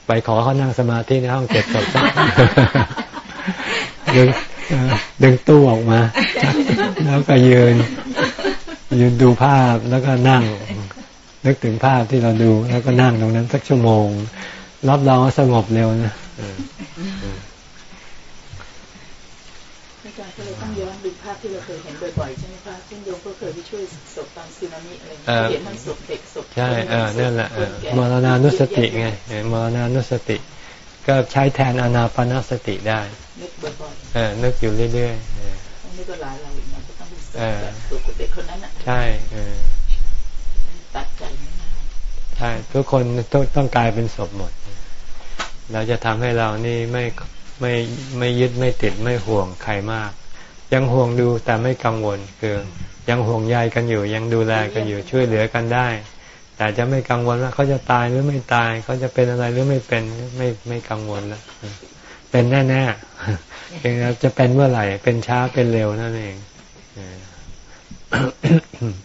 A: ไปขอเขานั่งสมาธิในห้องเก็บศพดึงดึงตู้ออกมา แล้วก็ยืน ยืนดูภาพแล้วก็นั่ง นึกถึงภาพที่เราดู แล้วก็นั่งตรงนั้นสักชั่วโมง รับรองว่าสงบเร็วนะ
E: อาจารย์ก็เลยต้องย้อนดูภาพที่เราเคยเห็นบ่อยๆใช่ไหมคะ ซึ่งโยมก็เคยไปช่วยศพตอนซึนามิอะไรเห็นทั้งศพเด็กศพ
A: ใช่เออนั่นแหละมรณานุสติไงมรณานุสติ ก็ใช้แทนอนาปนาสติได้
E: นึกบ่อย
A: ๆเออนึกอยู่เรื่อย
E: ๆนี่ก็หลายเราอีกนะก็ต้องเป็นศพเด็กคนนั้นอะ
A: ใช่เออ
E: ตัดใจไม่ได้
A: ใช่ทุกคนต้องต้องกลายเป็นศพหมด เราจะทำให้เรานี่ไม่ไม่ไม่ยึดไม่ติดไม่ห่วงใครมาก ยังห่วงดูแต่ไม่กังวลคือยังห่วงใยกันอยู่ ยังดูแลกันอยู่ช่วยเหลือกันได้ แต่จะไม่กังวลว่าเขาจะตายหรือไม่ตายเขาจะเป็นอะไรหรือไม่เป็นไม่ไม่กังวลแล้วเป็นแน่แน่เองจะเป็นเมื่อไหร่ เป็นช้าเป็นเร็วนั่นเอง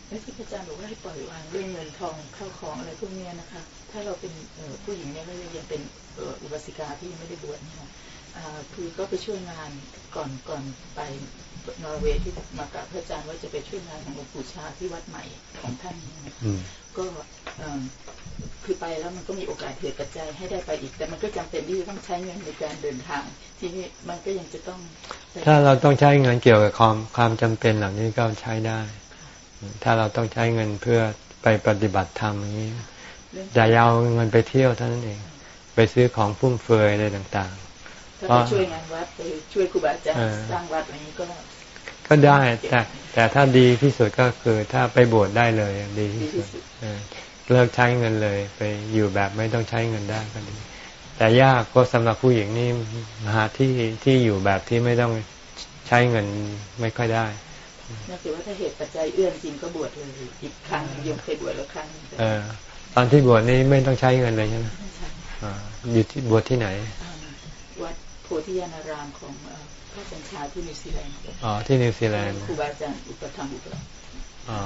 E: แล้วที่อาจารย์บอกว่าให้ปล่อยวางเรื่องเงินทองเข้าของอะไรพวกนี้นะคะ ถ้าเราเป็นผู้หญิงเนี่ยก็ยังเป็นอุบาสิกาที่ยังไม่ได้บวชนี่ยคื อก็ไปช่วยงานก่อนก่อนไปนอร์เวย์ที่มากับพระอาจารย์ว่าจะไปช่วยงานของหลวงปู่ชาที่วัดใหม่ของท่านก็คือไปแล้วมันก็มีโอกาสเหตุปัจจัยให้ได้ไปอีก แต่มันก็จำเป็นที่จะต้องใช้เงินในการเดินทาง ทีนี้มันก็ยังจะต้อง
A: ถ้าเราต้องใช้เงินเกี่ยวกับความความจำเป็นเหล่านี้ก็ใช้ได้ ถ้าเราต้องใช้เงินเพื่อไปปฏิบัติธรรมอย่างนี้อย่าเอาเงินไปเที่ยวเท่านั้นเอง ไปซื้อของฟุ่มเฟือยอะไรต่าง
E: ถ้าไปช่วยงานวัดไปช่วยครูบาอาจารย์สร้างวัดอะไรนี้ก็
A: ก็ได้แต่แต่ถ้าดีที่สุดก็คือถ้าไปบวชได้เลยดีที่สุดเลิกใช้เงินเลย ไปอยู่แบบไม่ต้องใช้เงินได้ก็ดี แต่ยากก็สำหรับผู้หญิงนี่หาที่ที่อยู่แบบที่ไม่ต้องใช้เงินไม่ค่อยได้
E: นั่นคือว่าถ้าเหตุปัจจัยเอื้อจริงก็บวชเลยอีกครั้งโยมเคยบวชแล้วครั้ง
A: เออ ตอนที่บวชนี่ไม่ต้องใช้เงินเลยใช่ไหมอยู่ที่บวชที่ไหน
E: วัด โพธิญาณารามของพระสัญชาที่นิวซีแลนด์
A: อ๋อที่นิวซีแลนด์
E: ครูบาอาจารย์อุปถัมภ์อุปถัมภ์
A: อ๋อ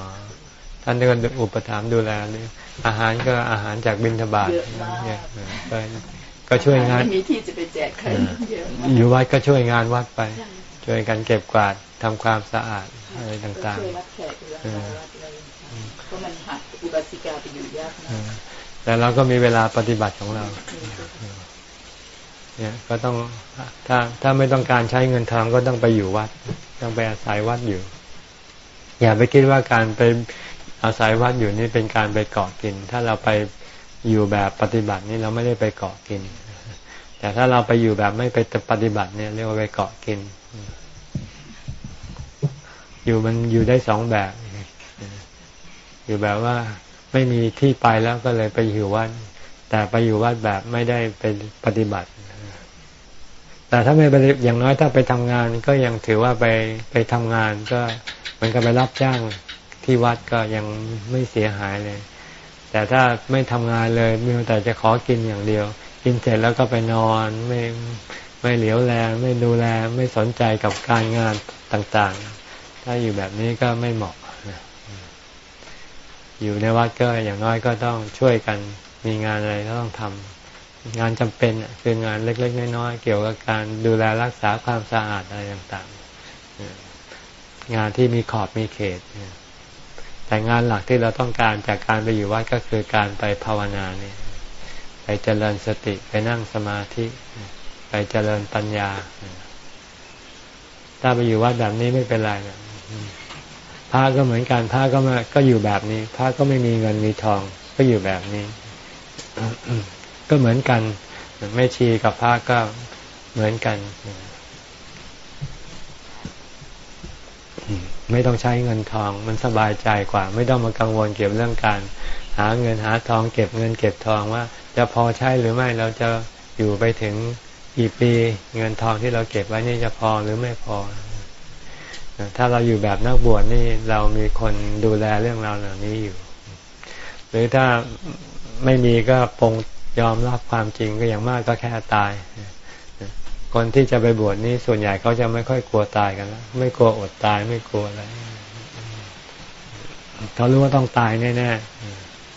A: ท่านก็อุปถัมภ์ดูแลนี่อาหารก็อาหารจากบิณฑบาตเนี่ยก็ช่วยงาน
E: มีที่จะไปแจกใคร
A: อยู่วัดก็ช่วยงานวัดไป ช่วยกันเก็บกวาดทำความสะอาดอะไรต่างๆช่วยรับแขก
E: เพราะมันหักอุบาสิกาไปอยู่ยากนะ
A: แต่เราก็มีเวลาปฏิบัติของเรา เนี่ยก็ต้องถ้าถ้าไม่ต้องการใช้เงินทองก็ต้องไปอยู่วัด ต้องไปอาศัยวัดอยู่ อย่าไปคิดว่าการไปอาศัยวัดอยู่นี่เป็นการไปเกาะกิน ถ้าเราไปอยู่แบบปฏิบัตินี่เราไม่ได้ไปเกาะกิน แต่ถ้าเราไปอยู่แบบไม่ไปปฏิบัติเนี่ยเรียกว่าไปเกาะกิน อยู่มันอยู่ได้สองแบบ อยู่แบบว่าไม่มีที่ไปแล้วก็เลยไปอยู่วัดแต่ไปอยู่วัดแบบไม่ได้ไปปฏิบัติ แต่ถ้าไม่ไปอย่างน้อยถ้าไปทำงานก็ยังถือว่าไปไปทำงานก็มันก็ไปรับจ้างที่วัดก็ยังไม่เสียหายเลย แต่ถ้าไม่ทำงานเลยมีแต่จะขอกินอย่างเดียว กินเสร็จแล้วก็ไปนอนไม่ไม่เหลียวแลไม่ดูแลไม่สนใจกับการงานต่างๆ ถ้าอยู่แบบนี้ก็ไม่เหมาะอยู่ในวัดก็อย่างน้อยก็ต้องช่วยกันมีงานอะไรก็ต้องทำ งานจำเป็นคืองานเล็ก ๆ น้อยๆเกี่ยวกับการดูแลรักษาความสะอาดอะไรต่างๆ งานที่มีขอบมีเขต แต่งานหลักที่เราต้องการจากการไปอยู่วัดก็คือการไปภาวนาเนี่ยไปเจริญสติไปนั่งสมาธิ ไปเจริญปัญญา ถ้าไปอยู่วัดแบบนี้ไม่เป็นไรนะพระก็เหมือนกันพระก็มาก็อยู่แบบนี้พระก็ไม่มีเงินมีทอง ก็อยู่แบบนี้ ก็เหมือนกันไม่ชีกับพระก็เหมือนกัน ไม่ต้องใช้เงินทองมันสบายใจกว่า ไม่ต้องมากังวลเกี่ยวเรื่องการ หาเงินหาทองเก็บเงินเก็บทองว่า จะพอใช้หรือไม่เราจะอยู่ไปถึงกี่ปีเงินทองที่เราเก็บไว้นี่จะพอหรือไม่พอ ถ้าเราอยู่แบบนักบวชนี่เรามีคนดูแลเรื่องราวเหล่านี้อยู่ หรือถ้าไม่มีก็ปง ยอมรับความจริงก็อย่างมากก็แค่ตาย คนที่จะไปบวชนี่ส่วนใหญ่เขาจะไม่ค่อยกลัวตายกันแล้วไม่กลัวอดตายไม่กลัวอะไรเขารู้ว่าต้องตายแน่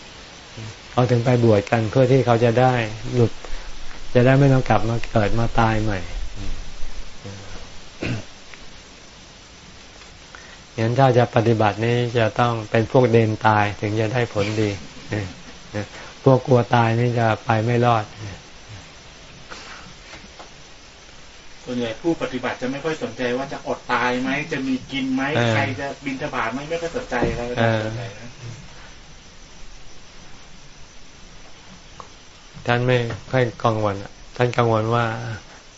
A: ๆเขาถึงไปบวชกันเพื่อที่เขาจะได้หลุด จะได้ไม่ต้องกลับมาเกิดมาตายใหม่งั้นถ้าจะปฏิบัตินี้จะต้องเป็นพวกเดนตายถึงจะได้ผลดี พวกกลัวตายนี่จะไปไม่รอด
B: ส่วนใหญ่ผู้ปฏิบัติจะไม่ค่อยสนใจว่าจะอดตายไหม จะมีกินไหม ใครจะบินทบาทไหมไม่ค่อยสนใจอะไรนะ
A: ท่านไม่ค่อยกังวลท่านกังวลว่า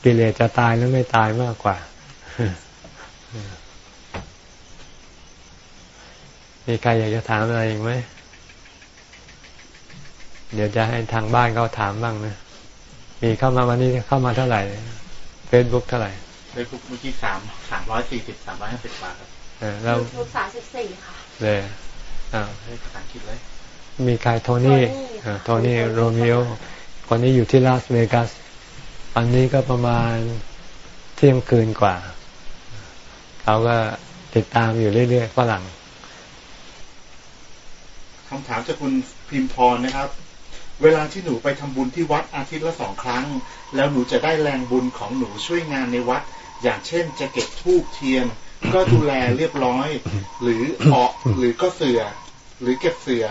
A: กิเลสจะตายหรือไม่ตายมากกว่า มีใครอยากจะถามอะไรอีกไหม เดี๋ยวจะให้ทางบ้านเขาถามบ้างนะ มีเข้ามาวันนี้เข้ามาเท่าไหร่เฟซบุ๊กเท่าไหร่
B: เฟซบุ๊กเมื่อกี้สามสามร้อยสี่สิบสามร้อยห้าสิบบาทครับ
A: เออเรา
C: สามสิบสี่ค่ะ
A: เลยอ่า
B: ให้ภาษาอังกฤษเลย
A: มีใครโทนี่โทนี่โรมิโอคนนี้อยู่ที่ลาสเวกัส อันนี้ก็ประมาณเที่ยงคืนกว่า เขาก็ติดตามอยู่เรื่อยๆฝรั่ง
B: คำถามจากคุณพิมพรนะครับ เวลาที่หนูไปทำบุญที่วัดอาทิตย์ละสองครั้ง แล้วหนูจะได้แรงบุญของหนูช่วยงานในวัด อย่างเช่น จะเก็บทูบเทียน ก็ดูแลเรียบร้อย หรือเออกหรือก็เสือ หรือเก็บเสือ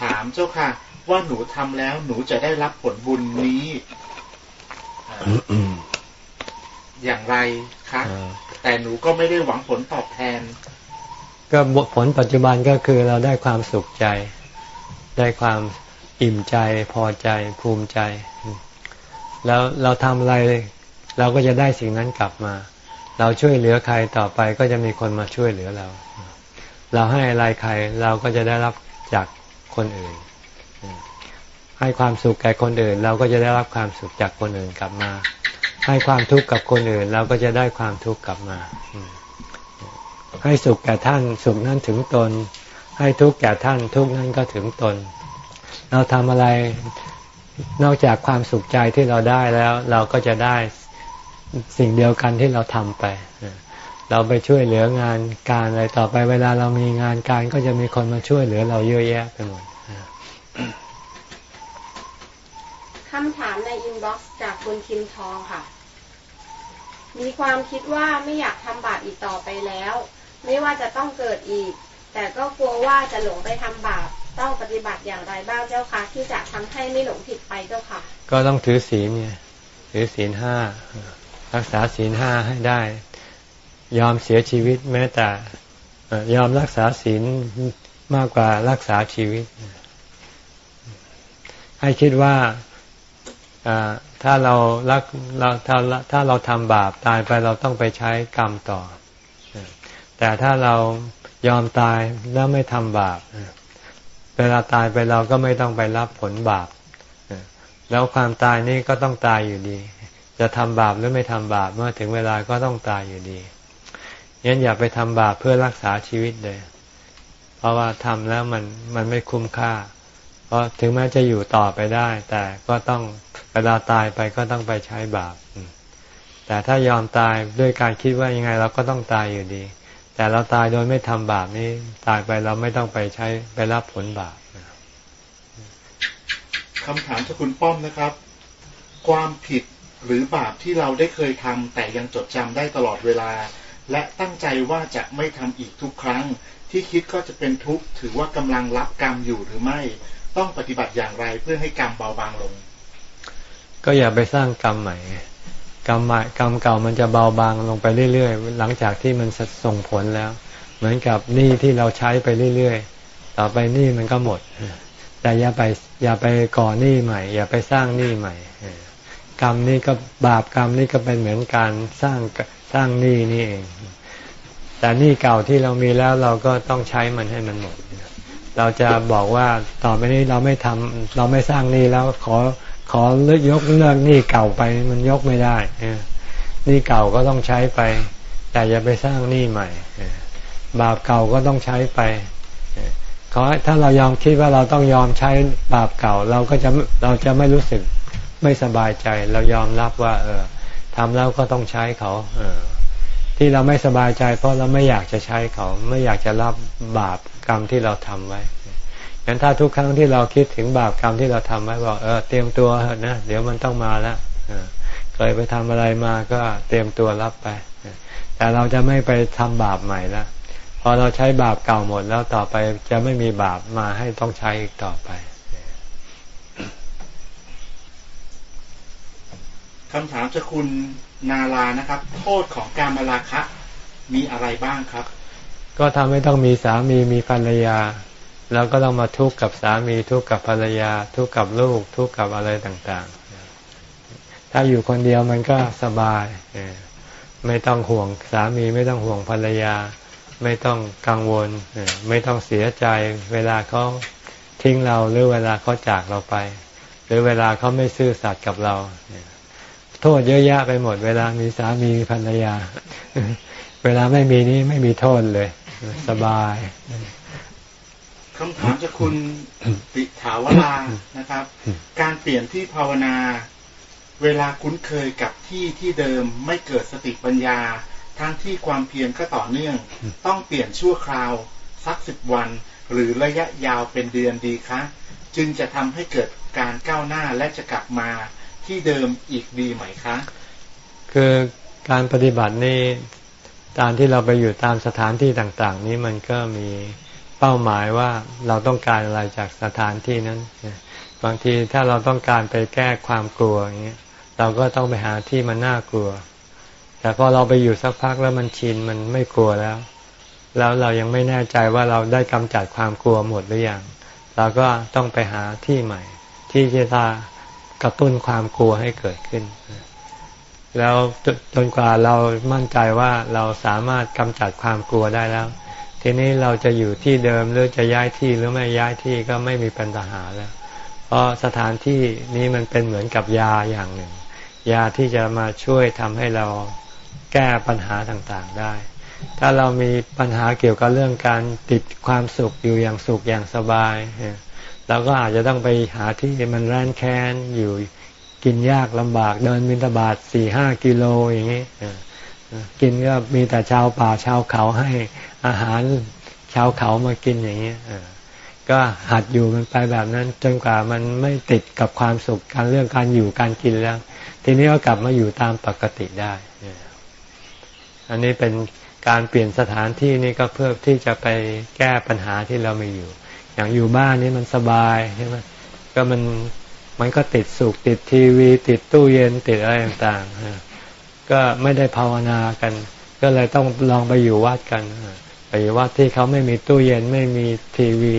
B: ถามเจ้าค่ะ ว่าหนูทำแล้วหนูจะได้รับผลบุญนี้อย่างไรคะแต่หนูก็ไม่ได้หวังผลตอบแทน
A: ก็ผลปัจจุบันก็คือเราได้ความสุขใจ ได้ความ อิ่มใจพอใจภูมิใจ แล้วเราทำอะไรเราก็จะได้สิ่งนั้นกลับมา เราช่วยเหลือใครต่อไปก็จะมีคนมาช่วยเหลือเรา เราให้อะไรใครเราก็จะได้รับจากคนอื่น ให้ความสุขแก่คนอื่น เราก็จะได้รับความสุขจากคนอื่นกลับมา ให้ความทุกข์กับคนอื่น เราก็จะได้ความทุกข์กลับมา ให้สุขแก่ท่านสุขนั้นถึงตน ให้ทุกข์แก่ท่านทุกข์นั้นก็ถึงตน เราทำอะไรนอกจากความสุขใจที่เราได้แล้ว เราก็จะได้สิ่งเดียวกันที่เราทำไป เราไปช่วยเหลืองานการอะไรต่อไปเวลาเรามีงานการก็จะมีคนมาช่วยเหลือเราเยอะแยะไปหมด
C: คำถามในอินบ็อกซ์จากคุณคิมทองค่ะ มีความคิดว่าไม่อยากทำบาปอีกต่อไปแล้ว ไม่ว่าจะต้องเกิดอีก แต่ก็กลัวว่าจะหลงไปทำบาป ต้องปฏิบัติอย่างไรบ้างเจ้าคะที่จะทำให้ไม่หลงผิดไปเจ้าค่ะ
A: ก็ต้องถือศีลเนี่ยถือศีลห้ารักษาศีลห้าให้ได้ ยอมเสียชีวิตแม้แต่ยอมรักษาศีลมากกว่ารักษาชีวิต ให้คิดว่าถ้าเรารักเราถ้าถ้าเราทำบาปตายไปเราต้องไปใช้กรรมต่อ แต่ถ้าเรายอมตายแล้วไม่ทำบาป เวลาตายไปเราก็ไม่ต้องไปรับผลบาปแล้วความตายนี่ก็ต้องตายอยู่ดี จะทำบาปหรือไม่ทำบาปเมื่อถึงเวลาก็ต้องตายอยู่ดียันอย่าไปทำบาปเพื่อรักษาชีวิตเลย เพราะว่าทำแล้วมันมันไม่คุ้มค่า เพราะถึงแม้จะอยู่ต่อไปได้ แต่ก็ต้องเวลาตายไปก็ต้องไปใช้บาป แต่ถ้ายอมตายด้วยการคิดว่ายังไงเราก็ต้องตายอยู่ดี แต่เราตายโดยไม่ทำบาปนี้ตายไปเราไม่ต้องไปใช้ไปรับผลบาป
B: คำถามจากคุณป้อมนะครับ ความผิดหรือบาปที่เราได้เคยทำแต่ยังจดจำได้ตลอดเวลา และตั้งใจว่าจะไม่ทำอีกทุกครั้ง ที่คิดก็จะเป็นทุกข์ถือว่ากำลังรับกรรมอยู่หรือไม่ ต้องปฏิบัติอย่างไรเพื่อให้กรรมเบาบางลง
A: ก็อย่าไปสร้างกรรมใหม่ กรรมใหม่กรรมเก่ามันจะเบาบางลงไปเรื่อยๆ หลังจากที่มันส่งผลแล้ว เหมือนกับหนี้ที่เราใช้ไปเรื่อยๆ ต่อไปหนี้มันก็หมด แต่อย่าไปอย่าไปก่อหนี้ใหม่ อย่าไปสร้างหนี้ใหม่กรรมนี่ก็บาปกรรมนี่ก็เป็นเหมือนการสร้างสร้างหนี้นี่เอง แต่หนี้เก่าที่เรามีแล้วเราก็ต้องใช้มันให้มันหมด เราจะบอกว่าต่อไปนี้เราไม่ทำเราไม่สร้างหนี้แล้วขอ ขอเลิกยกเลิกหนี้เก่าไปมันยกไม่ได้หนี้เก่าก็ต้องใช้ไป แต่อย่าไปสร้างหนี้ใหม่บาปเก่าก็ต้องใช้ไปขอถ้าเรายอมคิดว่าเราต้องยอมใช้บาปเก่า เราก็จะเราจะไม่รู้สึกไม่สบายใจ เรายอมรับว่า เออทำแล้วก็ต้องใช้เขา เออ ที่เราไม่สบายใจ เพราะเราไม่อยากจะใช้เขา ไม่อยากจะรับบาปกรรมที่เราทำไว้ งั้นถ้าทุกครั้งที่เราคิดถึงบาปกรรมที่เราทำไว้บอกเออเตรียมตัวนะเดี๋ยวมันต้องมาแล้วเคยไปทำอะไรมาก็เตรียมตัวรับไป แต่เราจะไม่ไปทำบาปใหม่แล้วพอเราใช้บาปเก่าหมดแล้วต่อไปจะไม่มีบาปมาให้ต้องใช้อีกต่อไป
B: คำถามจะคุณนาลานะครับ โทษของการมาลาคะ มีอะไรบ้างครับ
A: ก็ทำให้ต้องมีสามีมีภรรยา แล้วก็ต้องมาทุกข์กับสามีทุกข์กับภรรยา ทุกข์กับลูก ทุกข์กับอะไรต่างๆ ถ้าอยู่คนเดียวมันก็สบาย ไม่ต้องห่วงสามีไม่ต้องห่วงภรรยา ไม่ต้องกังวล ไม่ต้องเสียใจ เวลาเขาทิ้งเราหรือเวลาเขาจากเราไป หรือเวลาเขาไม่ซื่อสัตย์กับเรา โทษเยอะแยะไปหมด เวลามีสามีภรรยา เวลาไม่มีนี้ไม่มีโทษเลย สบาย
B: คำถามจากคุณติถาวรานะครับ การเปลี่ยนที่ภาวนา เวลาคุ้นเคยกับที่ที่เดิมไม่เกิดสติปัญญา ทั้งที่ความเพียรก็ต่อเนื่อง ต้องเปลี่ยนชั่วคราว สักสิบวัน หรือระยะยาวเป็นเดือนดีคะจึงจะทำให้เกิดการก้าวหน้าและจะกลับมาที่เดิมอีกดีไหมคะ
A: คือการปฏิบัตินี่การที่เราไปอยู่ตามสถานที่ต่าง ๆ นี้มันก็มี เป้าหมายว่าเราต้องการอะไรจากสถานที่นั้น บางทีถ้าเราต้องการไปแก้ความกลัวอย่างนี้ยเราก็ต้องไปหาที่มันน่ากลัว แต่พอเราไปอยู่สักพักแล้วมันชินมันไม่กลัวแล้ว แล้วเรายังไม่แน่ใจว่าเราได้กำจัดความกลัวหมดหรือยังเราก็ต้องไปหาที่ใหม่ ที่จะกระตุ้นความกลัวให้เกิดขึ้น แล้วจนกว่าเรามั่นใจว่าเราสามารถกำจัดความกลัวได้แล้ว ทีนี้เราจะอยู่ที่เดิมหรือจะย้ายที่หรือไม่ย้ายที่ก็ไม่มีปัญหาแล้ว เพราะสถานที่นี้มันเป็นเหมือนกับยาอย่างหนึ่ง ยาที่จะมาช่วยทำให้เราแก้ปัญหาต่างๆได้ ถ้าเรามีปัญหาเกี่ยวกับเรื่องการติดความสุขอยู่อย่างสุขอย่างสบายเราก็อาจจะต้องไปหาที่มันแร้นแค้นอยู่กินยากลำบากเดินมินตบาทสี่ห้ากิโลอย่างนี้ กินก็มีแต่ชาวป่าชาวเขาให้อาหารชาวเขามากินอย่างนี้ก็หัดอยู่มันไปแบบนั้น จนกว่ามันไม่ติดกับความสุขการเรื่องการอยู่การกินแล้ว ทีนี้ก็กลับมาอยู่ตามปกติได้ อันนี้เป็นการเปลี่ยนสถานที่นี่ก็เพื่อที่จะไปแก้ปัญหาที่เราไม่อยู่ อย่างอยู่บ้านนี่มันสบายใช่ไหมก็มันมันก็ติดสุขติดทีวี ติดตู้เย็นติดอะไรต่างๆ ก็ไม่ได้ภาวนากัน ก็เลยต้องลองไปอยู่วัดกันไปไปวัดที่เขาไม่มีตู้เย็นไม่มีทีวี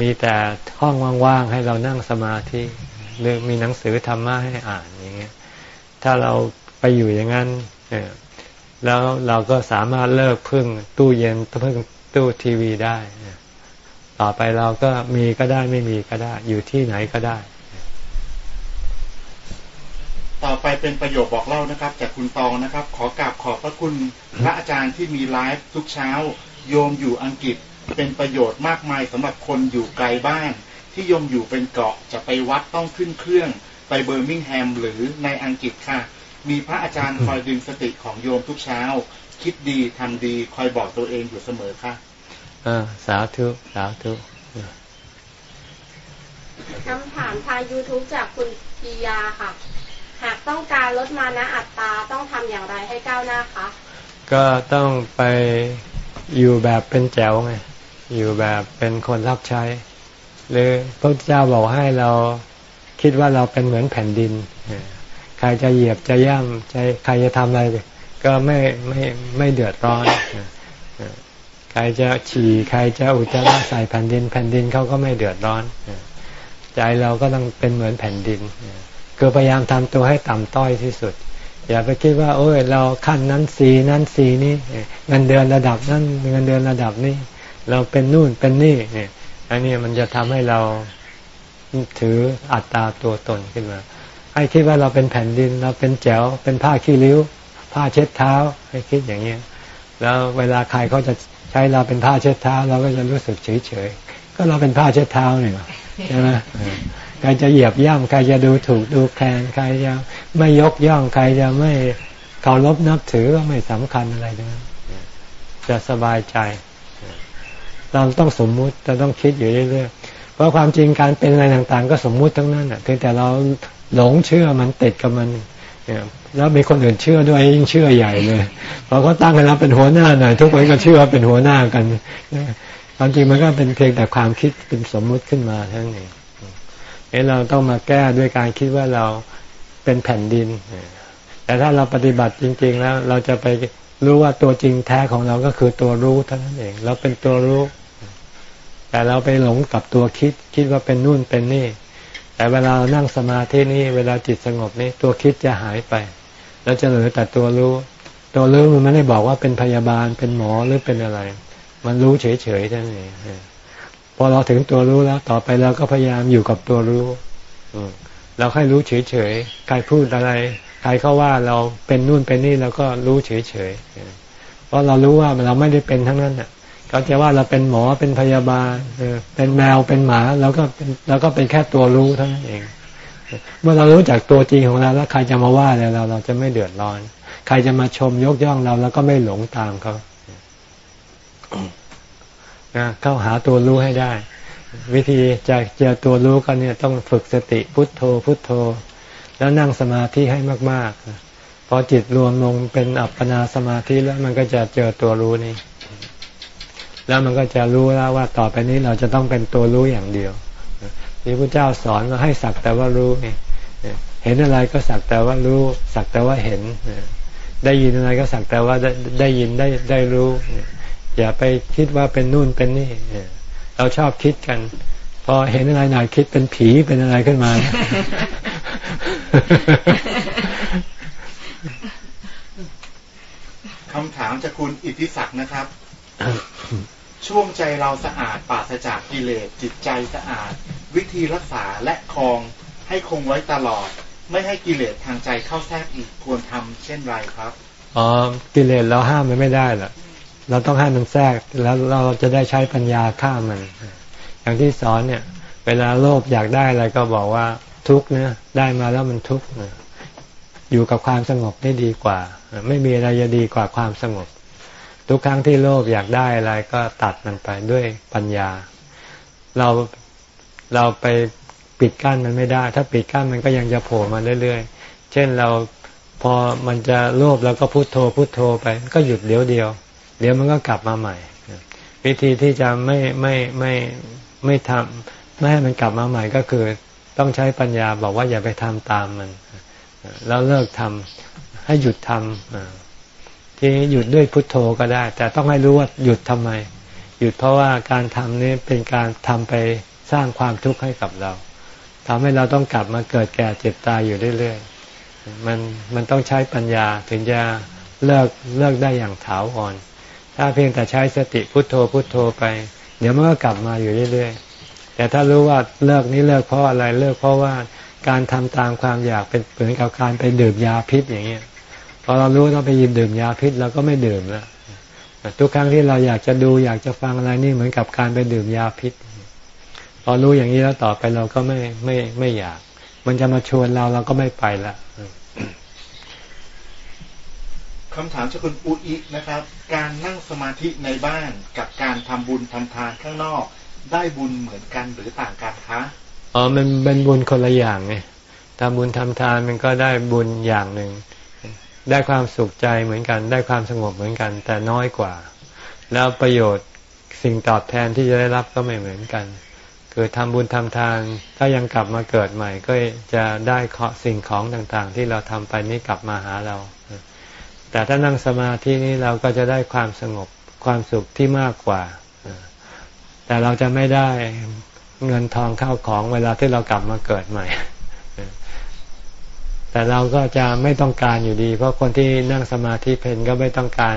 A: มีแต่ห้องว่างๆให้เรานั่งสมาธิหรือมีหนังสือธรรมะให้อ่านอย่างเงี้ยถ้าเราไปอยู่อย่างนั้นแล้วเราก็สามารถเลิกพึ่งตู้เย็นพึ่งตู้ทีวีได้ต่อไปเราก็มีก็ได้ไม่มีก็ได้ อยู่ที่ไหนก็ได้
B: ต่อไปเป็นประโยคบอกเล่านะครับ จากคุณตองนะครับ ขอกราบขอบพระคุณพระอาจารย์ที่มีไลฟ์ทุกเช้า โยมอยู่อังกฤษเป็นประโยชน์มากมายสำหรับคนอยู่ไกลบ้าน ที่โยมอยู่เป็นเกาะจะไปวัดต้องขึ้นเครื่องไปเบอร์มิงแฮมหรือในอังกฤษค่ะ มีพระอาจารย์คอยดึงสติของโยมทุกเช้า คิดดีทำดีคอยบอกตัวเองอยู่เสมอค่ะ
A: อ่าสาธุสาธุ
F: คำถามทาง YouTube จากคุณปียาค่ะ หากต้องการลดมานะอัตตาต้องทำอย่างไรให้ก้าวหน้าคะ
A: ก็ต้องไปอยู่แบบเป็นแจ๋วไงอยู่แบบเป็นคนรับใช้ หรือพระเจ้าบอกให้เราคิดว่าเราเป็นเหมือนแผ่นดิน ใครจะเหยียบจะย่ำใจใครจะทำอะไร ก็ไม่ไม่ไม่เดือดร้อน ใครจะฉี่ใครจะอุจจาระใส่แผ่นดิน แผ่นดินเขาก็ไม่เดือดร้อน ใจเราก็ต้องเป็นเหมือนแผ่นดิน คือพยายามทำตัวให้ต่ำต้อยที่สุด อย่าไปคิดว่า โอ้ย เราขั้นนั้นสีนั้นสีนี้เงินเดือนระดับนั้นเงินเดือนระดับนี้ เราเป็นนู่นเป็นนี่เนี่ยอันนี้มันจะทำให้เราถืออัตตาตัวตนขึ้นมาให้คิดว่าเราเป็นแผ่นดิน เราเป็นแจ๋วเป็นผ้าขี้ริ้ว ผ้าเช็ดเท้า ให้คิดอย่างนี้ยแล้วเวลาใครเขาจะใช้เราเป็นผ้าเช็ดเท้า เราก็จะรู้สึกเฉยเฉยก็เราเป็นผ้าเช็ดเท้าเนี่ยใช่ไหม ใครจะเหยียบย่ำใครจะดูถูกดูแคลนใครจะไม่ยกย่องใครจะไม่เคารพนับถือก็ไม่สำคัญอะไรทั้งนั้นจะสบายใจ เราต้องสมมุติจะต้องคิดอยู่เรื่อยๆเพราะความจริงการเป็นอะไรต่าง ๆ ก็สมมุติทั้งนั้นอะเพียงแต่เราหลงเชื่อมันติดกับมันแล้วมีคนอื่นเชื่อด้วยยิ่งเชื่อใหญ่เลยพอเขาตั้งกันแล้วเป็นหัวหน้าหน่อยทุกคนก็เชื่อเป็นหัวหน้ากันความจริงมันก็เป็นเพียงแต่ความคิดเป็นสมมุติขึ้นมาเท่านั้น เอ้เราต้องมาแก้ด้วยการคิดว่าเราเป็นแผ่นดิน แต่ถ้าเราปฏิบัติจริง ๆ แล้ว เราจะไปรู้ว่าตัวจริงแท้ของเราก็คือตัวรู้เท่านั้นเอง เราเป็นตัวรู้ แต่เราไปหลงกับตัวคิด คิดว่าเป็นนู่นเป็นนี่ แต่เวลานั่งสมาธินี่เวลาจิตสงบนี่ตัวคิดจะหายไป แล้วจะเหลือแต่ตัวรู้ ตัวรู้มันไม่ได้บอกว่าเป็นพยาบาลเป็นหมอหรือเป็นอะไร มันรู้เฉยๆเท่านั้นเอง พอเราถึงตัวรู้แล้ว ต่อไปเราก็พยายามอยู่กับตัวรู้เราให้รู้เฉยๆใครพูดอะไร ใครเขาว่าเราเป็นนู่นเป็นนี่เราก็รู้เฉยๆเพราะเรารู้ว่าเราไม่ได้เป็นทั้งนั้นอะเขาจะว่าเราเป็นหมอเป็นพยาบาลเป็นแมวเป็นหมาเราก็เป็นเราก็เป็นแค่ตัวรู้เท่านั้นเอง เมื่อเรารู้จักตัวจริงของเราแล้วใครจะมาว่าเราเราจะไม่เดือดร้อน ใครจะมาชมยกย่องเรา แล้วก็ไม่หลงตามเขา เข้าหาตัวรู้ให้ได้ วิธีจะเจอตัวรู้กันเนี่ยต้องฝึกสติพุทโธพุทโธ แล้วนั่งสมาธิให้มากๆพอจิตรวมลงเป็นอัปปนาสมาธิแล้วมันก็จะเจอตัวรู้นี้แล้วมันก็จะรู้แล้วว่าต่อไปนี้เราจะต้องเป็นตัวรู้อย่างเดียวที่พระเจ้าสอนว่าให้สักแต่ว่ารู้เห็นอะไรก็สักแต่ว่ารู้ สักแต่ว่าเห็น ได้ยินอะไรก็สักแต่ว่าได้ได้ยินได้ได้รู้ อย่าไปคิดว่าเป็นนู่นเป็นนี่เราชอบคิดกัน พอเห็นอะไรหน่อยคิดเป็นผีเป็นอะไรขึ้นมา
B: คำถามจากคุณอิทธิศักดิ์นะครับ ช่วงใจเราสะอาดปราศจากกิเลสจิตใจสะอาด วิธีรักษาและคลองให้คงไว้ตลอด ไม่ให้กิเลสทางใจเข้าแทรกอีกควรทำเช่นไรครับ
A: อ๋อกิเลสเราห้ามมันไม่ได้หรอก เราต้องให้มันแทรกแล้วเราจะได้ใช้ปัญญาฆ่ามัน อย่างที่สอนเนี่ย เวลาโลภอยากได้อะไรก็บอกว่าทุกเนี่ยได้มาแล้วมันทุกข์อยู่กับความสงบได้ดีกว่า ไม่มีอะไรจะดีกว่าความสงบ ทุกครั้งที่โลภอยากได้อะไรก็ตัดมันไปด้วยปัญญา เราเราไปปิดกั้นมันไม่ได้ ถ้าปิดกั้นมันก็ยังจะโผล่มาเรื่อยๆ เช่นเราพอมันจะโลภแล้วก็พุโทโธพุโทโธไป ก็หยุดเดี๋ยวเดียว เดี๋ยวมันก็กลับมาใหม่ วิธีที่จะไม่ไม่ไม่ไม่ทำไม่ให้มันกลับมาใหม่ก็คือต้องใช้ปัญญาบอกว่าอย่าไปทำตามมัน แล้วเลิกทำให้หยุดทำที่หยุดด้วยพุทโธก็ได้ แต่ต้องให้รู้ว่าหยุดทำไม หยุดเพราะว่าการทำนี้เป็นการทำไปสร้างความทุกข์ให้กับเราทำให้เราต้องกลับมาเกิดแก่เจ็บตายอยู่เรื่อยๆ มันมันต้องใช้ปัญญาถึงจะเลิกเลิกได้อย่างถาวร ถ้าเพียงแต่ใช้สติพุทโธพุทโธไป เดี๋ยวมันก็กลับมาอยู่เรื่อยๆ แต่ถ้ารู้ว่าเลิกนี้เลิกเพราะอะไรเลิกเพราะว่าการทำตามความอยากเป็นเหมือนกับการไปดื่มยาพิษอย่างเงี้ยพอเรารู้ต้องไปยินดื่มยาพิษเราก็ไม่ดื่มแล้วทุกครั้งที่เราอยากจะดูอยากจะฟังอะไรนี่เหมือนกับการไปดื่มยาพิษ พอรู้อย่างนี้แล้วต่อไปเราก็ไม่ไม่ไม่อยาก มันจะมาชวนเราเราก็ไม่ไปละ
B: คำถามจากคุณอุอินะครับ การนั่งสมาธิในบ้านกับการทำบุญทำทานข้างนอก ได้บุญเหมือนกันหรือต่างกันคะ
A: อ๋อมันเป็นบุญคนละอย่างไงทำบุญทำทานมันก็ได้บุญอย่างหนึ่งได้ความสุขใจเหมือนกัน ได้ความสงบเหมือนกัน แต่น้อยกว่า แล้วประโยชน์สิ่งตอบแทนที่จะได้รับก็ไม่เหมือนกัน คือทำบุญทำทานถ้ายังกลับมาเกิดใหม่ ก็จะได้สิ่งของต่างๆ ที่เราทำไปนี้กลับมาหาเรา แต่ถ้านั่งสมาธินี้เราก็จะได้ความสงบความสุขที่มากกว่า แต่เราจะไม่ได้เงินทองเข้าของเวลาที่เรากลับมาเกิดใหม่ แต่เราก็จะไม่ต้องการอยู่ดี เพราะคนที่นั่งสมาธิเพนก็ไม่ต้องการ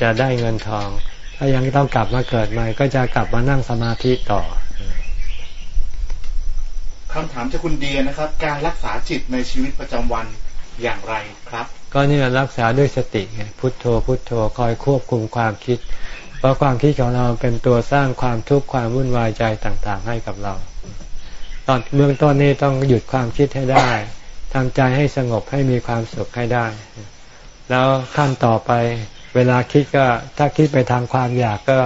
A: จะได้เงินทอง ถ้ายังต้องกลับมาเกิดใหม่ ก็จะกลับมานั่งสมาธิต่อ
B: คำถามจากคุณเดียนะครับ การรักษาจิตในชีวิตประจำวันอย่างไรครับ
A: ก็นี่รักษาด้วยสติไงพุทโธพุทโธคอยควบคุมความคิด เพราะความคิดของเราเป็นตัวสร้างความทุกข์ความวุ่นวายใจต่างๆ ให้กับเรา ตอนเบื้องต้นนี้ต้องหยุดความคิดให้ได้ทำใจให้สงบให้มีความสุขให้ได้ แล้วขั้นต่อไปเวลาคิดก็ถ้าคิดไปทางความอยากก็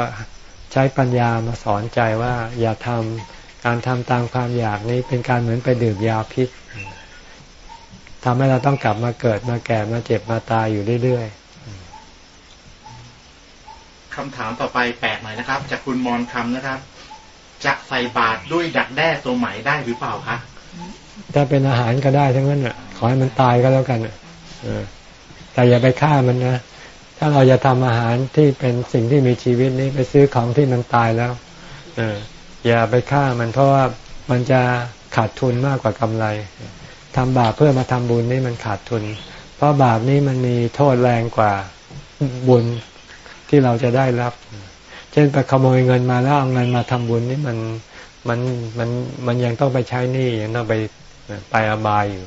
A: ใช้ปัญญามาสอนใจว่าอย่าทำการทำตามความอยากนี้เป็นการเหมือนไปดื่มยาพิษ ทำให้เราต้องกลับมาเกิดมาแก่มาเจ็บมาตายอยู่เรื่อยๆ
B: คำถามต่อไปแปลกหน่อยนะครับ จากคุณมอนคำนะครับ จะใส่บาตรด้วยดักแด้ตัวใหม่ได้หรือเปล่าคะ
A: ถ้าเป็นอาหารก็ได้ทั้งนั้นอะ ขอให้มันตายก็แล้วกันอะแต่อย่าไปฆ่ามันนะถ้าเราจะทำอาหารที่เป็นสิ่งที่มีชีวิตนี้ไปซื้อของที่มันตายแล้วเอออย่าไปฆ่ามันเพราะว่ามันจะขาดทุนมากกว่ากำไร ทำบาปเพื่อมาทำบุญนี่มันขาดทุน เพราะบาปนี้มันมีโทษแรงกว่าบุญที่เราจะได้รับ เช่นไปขโมยเงินมาแล้วเอาเงินมาทำบุญนี่มันมันมันมันยังต้องไปใช้หนี้ยังต้องไปไปอบายอยู่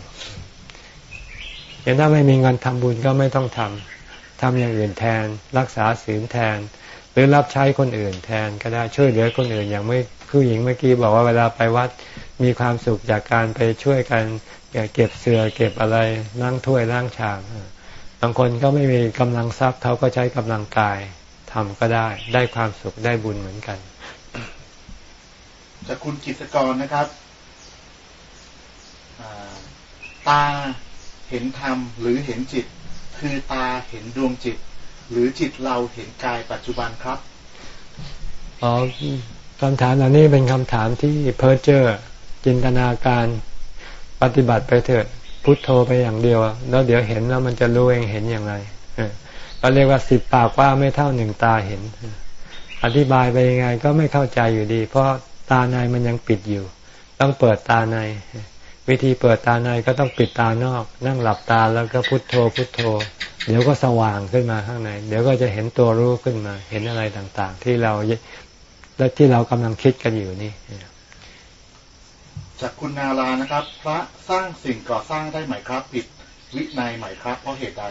A: ยังถ้าไม่มีเงินทำบุญก็ไม่ต้องทำทำอย่างอื่นแทน รักษาศีลแทน หรือรับใช้คนอื่นแทนก็ได้ช่วยเหลือคนอื่นอย่างไม่ผู้หญิงเมื่อกี้บอกว่าเวลาไปวัด มีความสุขจากการไปช่วยกันเก็บเสือเก็บอะไรนั่งถ้วยล้างชามบางคนก็ไม่มีกำลังทรัพย์เขาก็ใช้กำลังกายทำก็ได้ได้ความสุขได้บุญเหมือนกัน
B: จากคุณกิจกรนะครับตาเห็นธรรมหรือเห็นจิต คือตาเห็นดวงจิต หรือจิตเราเห็นกายปัจจุบันครับ
A: อ๋อคำถามเหล่านี้เป็นคำถามที่เพ้อเจ้อ จินตนาการปฏิบัติไปเถิดพุทโธไปอย่างเดียว แล้วเดี๋ยวเห็นแล้วมันจะรู้เองเห็นอย่างไรเราเรียกว่าสิบปากว่าไม่เท่าหนึ่งตาเห็น อธิบายไปยังไงก็ไม่เข้าใจอยู่ดี เพราะตาในมันยังปิดอยู่ ต้องเปิดตาใน วิธีเปิดตาในก็ต้องปิดตานอก นั่งหลับตาแล้วก็พุทโธพุทโธ เดี๋ยวก็สว่างขึ้นมาข้างใน เดี๋ยวก็จะเห็นตัวรู้ขึ้นมา เห็นอะไรต่างๆ ที่เราและที่เรากำลังคิดกันอยู่นี่
B: จากคุณนารานะครับ พระสร้างสิ่งก่อสร้างได้ไหมครับ ผิดวินัยไหมครับ เพราะเหตุใด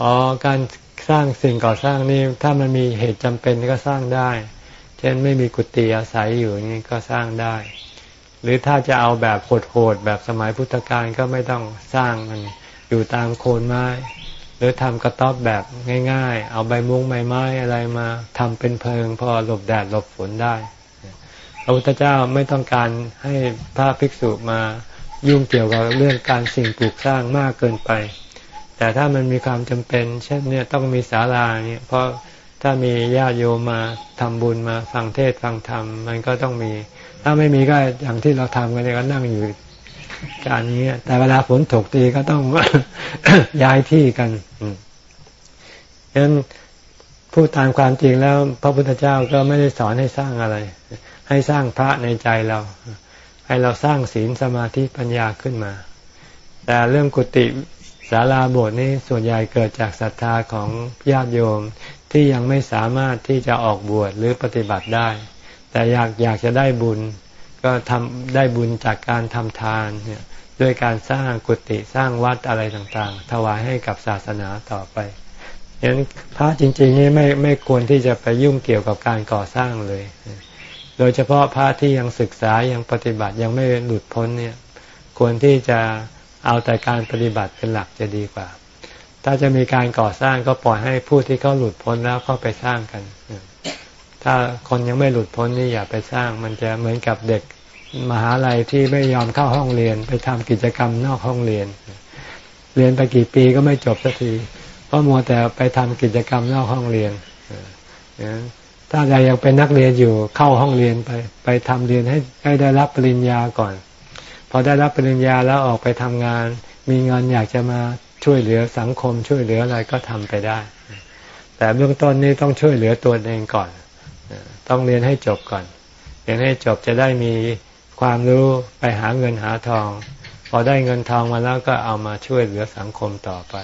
A: อ๋อการสร้างสิ่งก่อสร้างนี่ถ้ามันมีเหตุจำเป็นก็สร้างได้ เช่นไม่มีกุฏิอาศัยอยู่นี่ก็สร้างได้ หรือถ้าจะเอาแบบโหดๆแบบสมัยพุทธกาลก็ไม่ต้องสร้างมันอยู่ตามโคนไม้ หรือทำกระต๊อบแบบง่าย ๆ เอาใบมุ้งใบไม้อะไรมาทำเป็นเพลิง พอหลบแดดหลบฝนได้ ระพุทธเจ้าไม่ต้องการให้พระภิกษุมายุ่งเกี่ยวกับเรื่องการสิ่งปลูกสร้างมากเกินไป แต่ถ้ามันมีความจำเป็น เช่นเนี่ยต้องมีศาลาเนี่ยเพราะถ้ามีญาติโยมมาทำบุญมาฟังเทศฟังธรรมมันก็ต้องมี ถ้าไม่มีก็อย่างที่เราทำกันเนี่ยก็นั่งอยู่การนี้ แต่เวลาฝนตกตีก็ต้องย้ายที่กันฉะนั้นพูดตามความจริงแล้ว พระพุทธเจ้าก็ไม่ได้สอนให้สร้างอะไร ให้สร้างพระในใจเรา ให้เราสร้างศีลสมาธิปัญญาขึ้นมา แต่เรื่องกุฏิศาลาโบสถ์นี้ส่วนใหญ่เกิดจากศรัทธาของญาติโยมที่ยังไม่สามารถที่จะออกบวชหรือปฏิบัติได้ แต่อยากอยากจะได้บุญ ก็ทำได้บุญจากการทำทานเนี่ยด้วยการสร้างกุฏิสร้างวัดอะไรต่างๆ ถวายให้กับศาสนาต่อไปฉะนั้นพระจริงๆนี่ไม่ไม่ควรที่จะไปยุ่งเกี่ยวกับการก่อสร้างเลย โดยเฉพาะพระที่ยังศึกษายังปฏิบัติยังไม่หลุดพ้นเนี่ย ควรที่จะเอาแต่การปฏิบัติเป็นหลักจะดีกว่า ถ้าจะมีการก่อสร้างก็ปล่อยให้ผู้ที่เขาหลุดพ้นแล้วก็ไปสร้างกัน ถ้าคนยังไม่หลุดพ้นนี่อย่าไปสร้าง มันจะเหมือนกับเด็กมหาลัยที่ไม่ยอมเข้าห้องเรียน ไปทำกิจกรรมนอกห้องเรียน เรียนไปกี่ปีก็ไม่จบสักที เพราะมัวแต่ไปทำกิจกรรมนอกห้องเรียน ถ้าใครยังเป็นนักเรียนอยู่เข้าห้องเรียนไป ไปทำเรียนให้ให้ได้รับปริญญาก่อน พอได้รับปริญญาแล้วออกไปทำงาน มีเงินอยากจะมาช่วยเหลือสังคมช่วยเหลืออะไรก็ทำไปได้ แต่เบื้องต้นนี้ต้องช่วยเหลือตัวเองก่อน ต้องเรียนให้จบก่อน เรียนให้จบจะได้มีความรู้ไปหาเงินหาทอง พอได้เงินทองมาแล้วก็เอามาช่วยเหลือสังคมต่อไป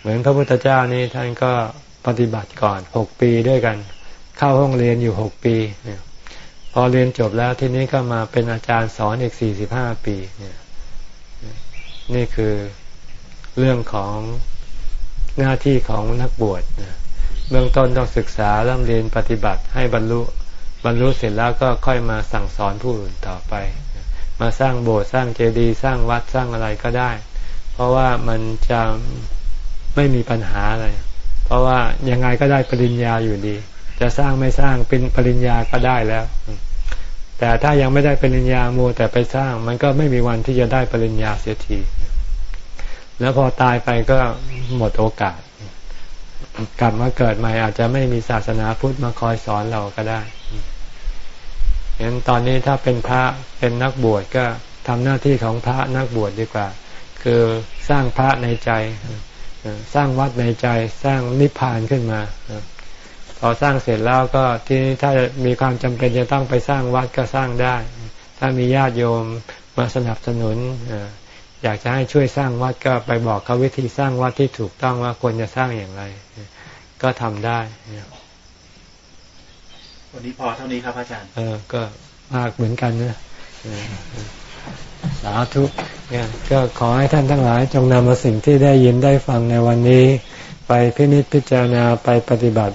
A: เหมือนพระพุทธเจ้านี้ท่านก็ปฏิบัติก่อนหกปีด้วยกัน เข้าห้องเรียนอยู่หกปีเนี่ยพอเรียนจบแล้วทีนี้ก็มาเป็นอาจารย์สอนอีกสี่สิบห้าปีเนี่ยนี่คือเรื่องของหน้าที่ของนักบวชเบื้องต้นต้องศึกษาเริ่มเรียนปฏิบัติให้บรรลุบรรลุเสร็จแล้วก็ค่อยมาสั่งสอนผู้อื่นต่อไป มาสร้างโบสถ์สร้างเจดีย์สร้างวัดสร้างอะไรก็ได้ เพราะว่ามันจะไม่มีปัญหาอะไร เพราะว่ายังไงก็ได้ปริญญาอยู่ดี จะสร้างไม่สร้างเป็นปริญญาก็ได้แล้ว แต่ถ้ายังไม่ได้ปริญญาโมแต่ไปสร้าง มันก็ไม่มีวันที่จะได้ปริญญาเสียที แล้วพอตายไปก็หมดโอกาส กลับมาเกิดใหม่อาจจะไม่มีศาสนาพุทธมาคอยสอนเราก็ได้เห็นตอนนี้ถ้าเป็นพระเป็นนักบวชก็ทำหน้าที่ของพระนักบวชดีกว่า คือสร้างพระในใจ สร้างวัดในใจ สร้างนิพพานขึ้นมา อสร้างเสร็จแล้วก็ที่ถ้ามีความจำเป็นจะต้องไปสร้างวัดก็สร้างได้ ถ้ามีญาติโยมมาสนับสนุนอยากจะให้ช่วยสร้างวัดก็ไปบอกเขาวิธีสร้างวัดที่ถูกต้องว่าควรจะสร้างอย่างไร ก็ทำได้
B: วันนี้พอเท่านี้ครับอาจารย์
A: เออ ก็มากเหมือนกันนะสาธุเนี่ยก็ขอให้ท่านทั้งหลายจงนำเอาสิ่งที่ได้ยินได้ฟังในวันนี้ ไปพินิจพิจารณาไปปฏิบัติ